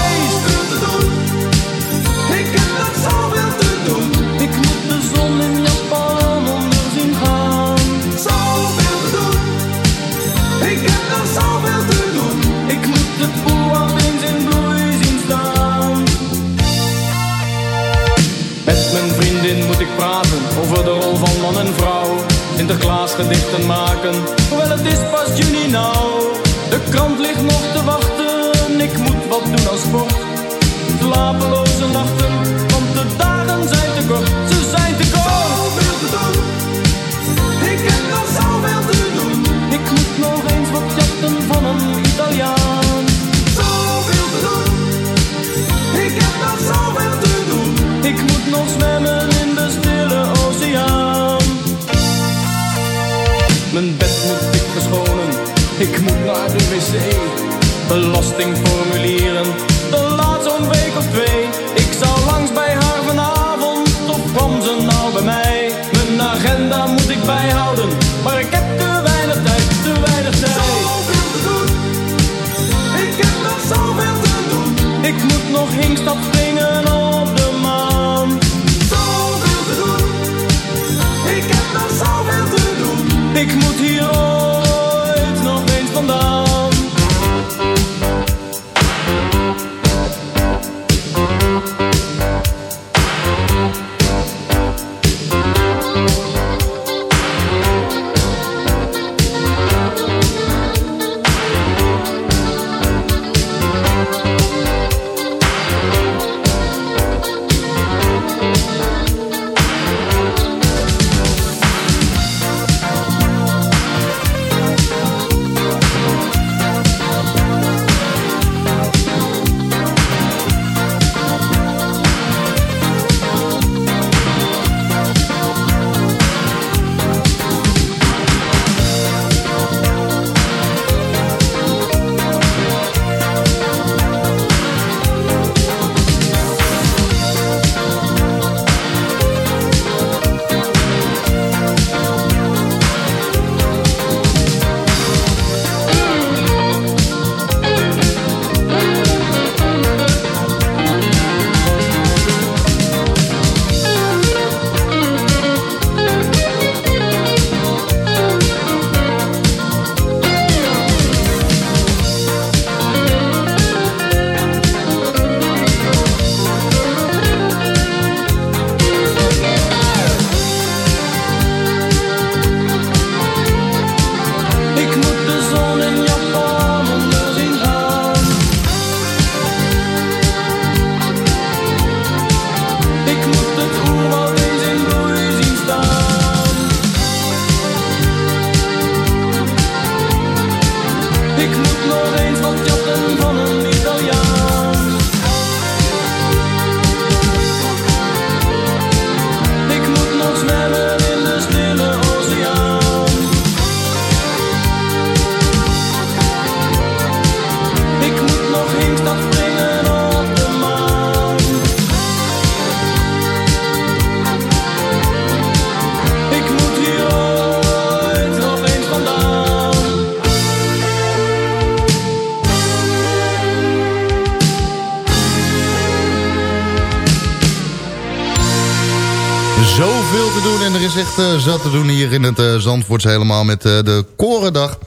J: Zoveel te doen en
E: er is echt eh, zat te doen hier in het uh, Zandvoorts helemaal met eh, de Korendag.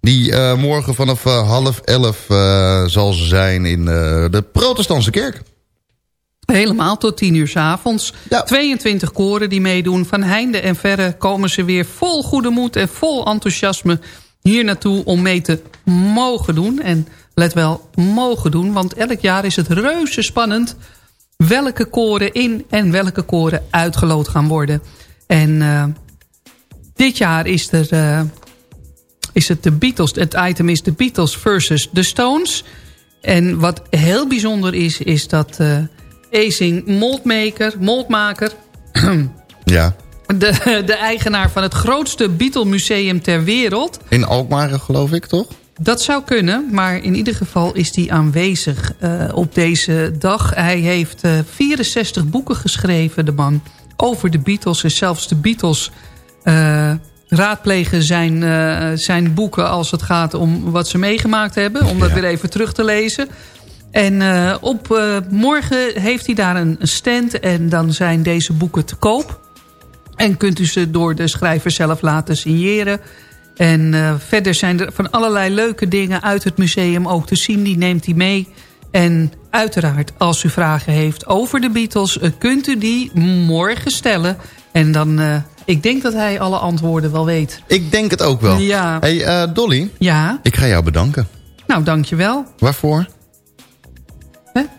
E: Die eh, morgen vanaf eh, half elf eh, zal zijn in eh, de protestantse kerk.
F: Helemaal tot tien uur s avonds. 22 koren die meedoen. Van heinde en verre komen ze weer vol goede moed en vol enthousiasme hier naartoe om mee te mogen doen. En let wel, mogen doen, want elk jaar is het reuze spannend welke koren in en welke koren uitgeloot gaan worden. En eh, dit jaar is, er, eh, is het de Beatles. Het item is de Beatles versus de Stones. En wat heel bijzonder is, is dat Ezing Moldmaker, Moldmaker...
E: Ja.
F: De, de eigenaar van het grootste Beatle museum ter wereld...
E: In Alkmaar geloof ik, toch?
F: Dat zou kunnen, maar in ieder geval is hij aanwezig eh, op deze dag. Hij heeft eh, 64 boeken geschreven, de man, over de Beatles. En zelfs de Beatles eh, raadplegen zijn, eh, zijn boeken als het gaat om wat ze meegemaakt hebben. Om dat weer even terug te lezen. En eh, op eh, morgen heeft hij daar een stand en dan zijn deze boeken te koop. En kunt u ze door de schrijver zelf laten signeren. En eh, verder zijn er van allerlei leuke dingen uit het museum ook te zien. Die neemt hij mee. En uiteraard, als u vragen heeft over de Beatles... eh, kunt u die morgen stellen. En dan, eh, ik denk dat hij alle antwoorden wel weet.
E: Ik denk het ook wel.
F: Ja.
E: Hey, Dolly,
F: Ja,
E: ik ga jou bedanken.
F: nou dankjewel.
E: Waarvoor?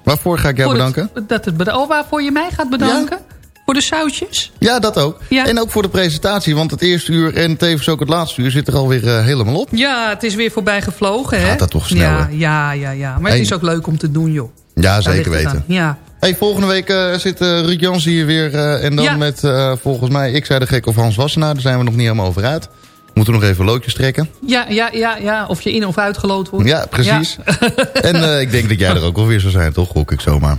E: Waarvoor ga ik jou
F: Voor
E: bedanken?
F: Het, dat het oh, waarvoor je mij gaat bedanken? Voor de sausjes?
E: Ja, dat ook.
F: Ja.
E: En ook voor de presentatie, want het eerste uur en tevens ook het laatste uur zit er alweer eh, helemaal op.
F: Ja, het is weer voorbij gevlogen, hè?
E: Gaat dat toch snel,
F: Ja,
E: hè?
F: ja, ja, ja. Maar het is ook leuk om te doen, joh.
E: Ja,
F: Daar
E: zeker weten.
F: Ja.
E: Hey, volgende week eh, zit eh, Ruud Jans hier weer. en dan
F: Ja.
E: met, volgens mij, ik zei de gek of Hans Wassenaar. Daar zijn we nog niet helemaal over uit. Moeten nog even loodjes trekken.
F: Ja, ja, ja, ja. Of je in- of uitgeloot wordt.
E: Ja, precies. en ik denk dat jij er ook wel weer zou zijn, toch? Gok ik zomaar.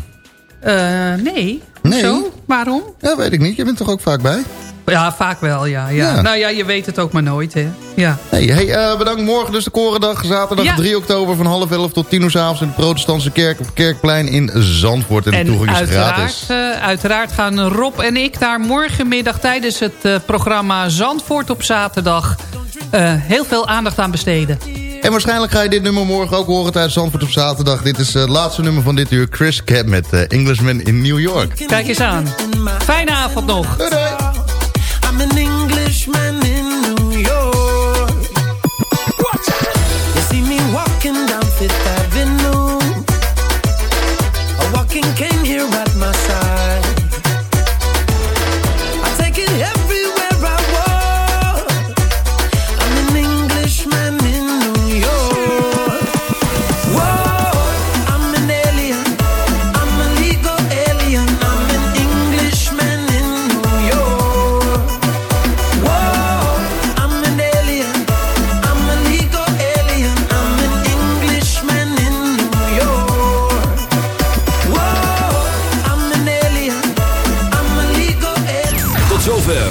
F: Eh, nee.
E: Nee.
F: Zo? Waarom?
E: Ja, weet ik niet. Je bent toch ook vaak bij?
F: Ja, vaak wel, ja, ja.
E: Ja.
F: Nou ja, je weet het ook maar nooit, hè. Ja.
E: Hey, hey eh, bedankt. Morgen dus de Korendag. Zaterdag
F: Ja.
E: 3 oktober van half 11 tot 10 uur 's avonds in de protestantse kerk op Kerkplein in Zandvoort. En, de toegang is gratis.
F: eh, uiteraard gaan Rob en ik daar morgenmiddag tijdens het programma Zandvoort op zaterdag heel veel aandacht aan besteden.
E: En waarschijnlijk ga je dit nummer morgen ook horen tijdens Zandvoort op zaterdag. Dit is eh, het laatste nummer van dit uur. Chris Cap met eh, Englishman in New York.
F: Kijk eens aan. Fijne avond nog.
E: Doei, doei.
I: I'm an Englishman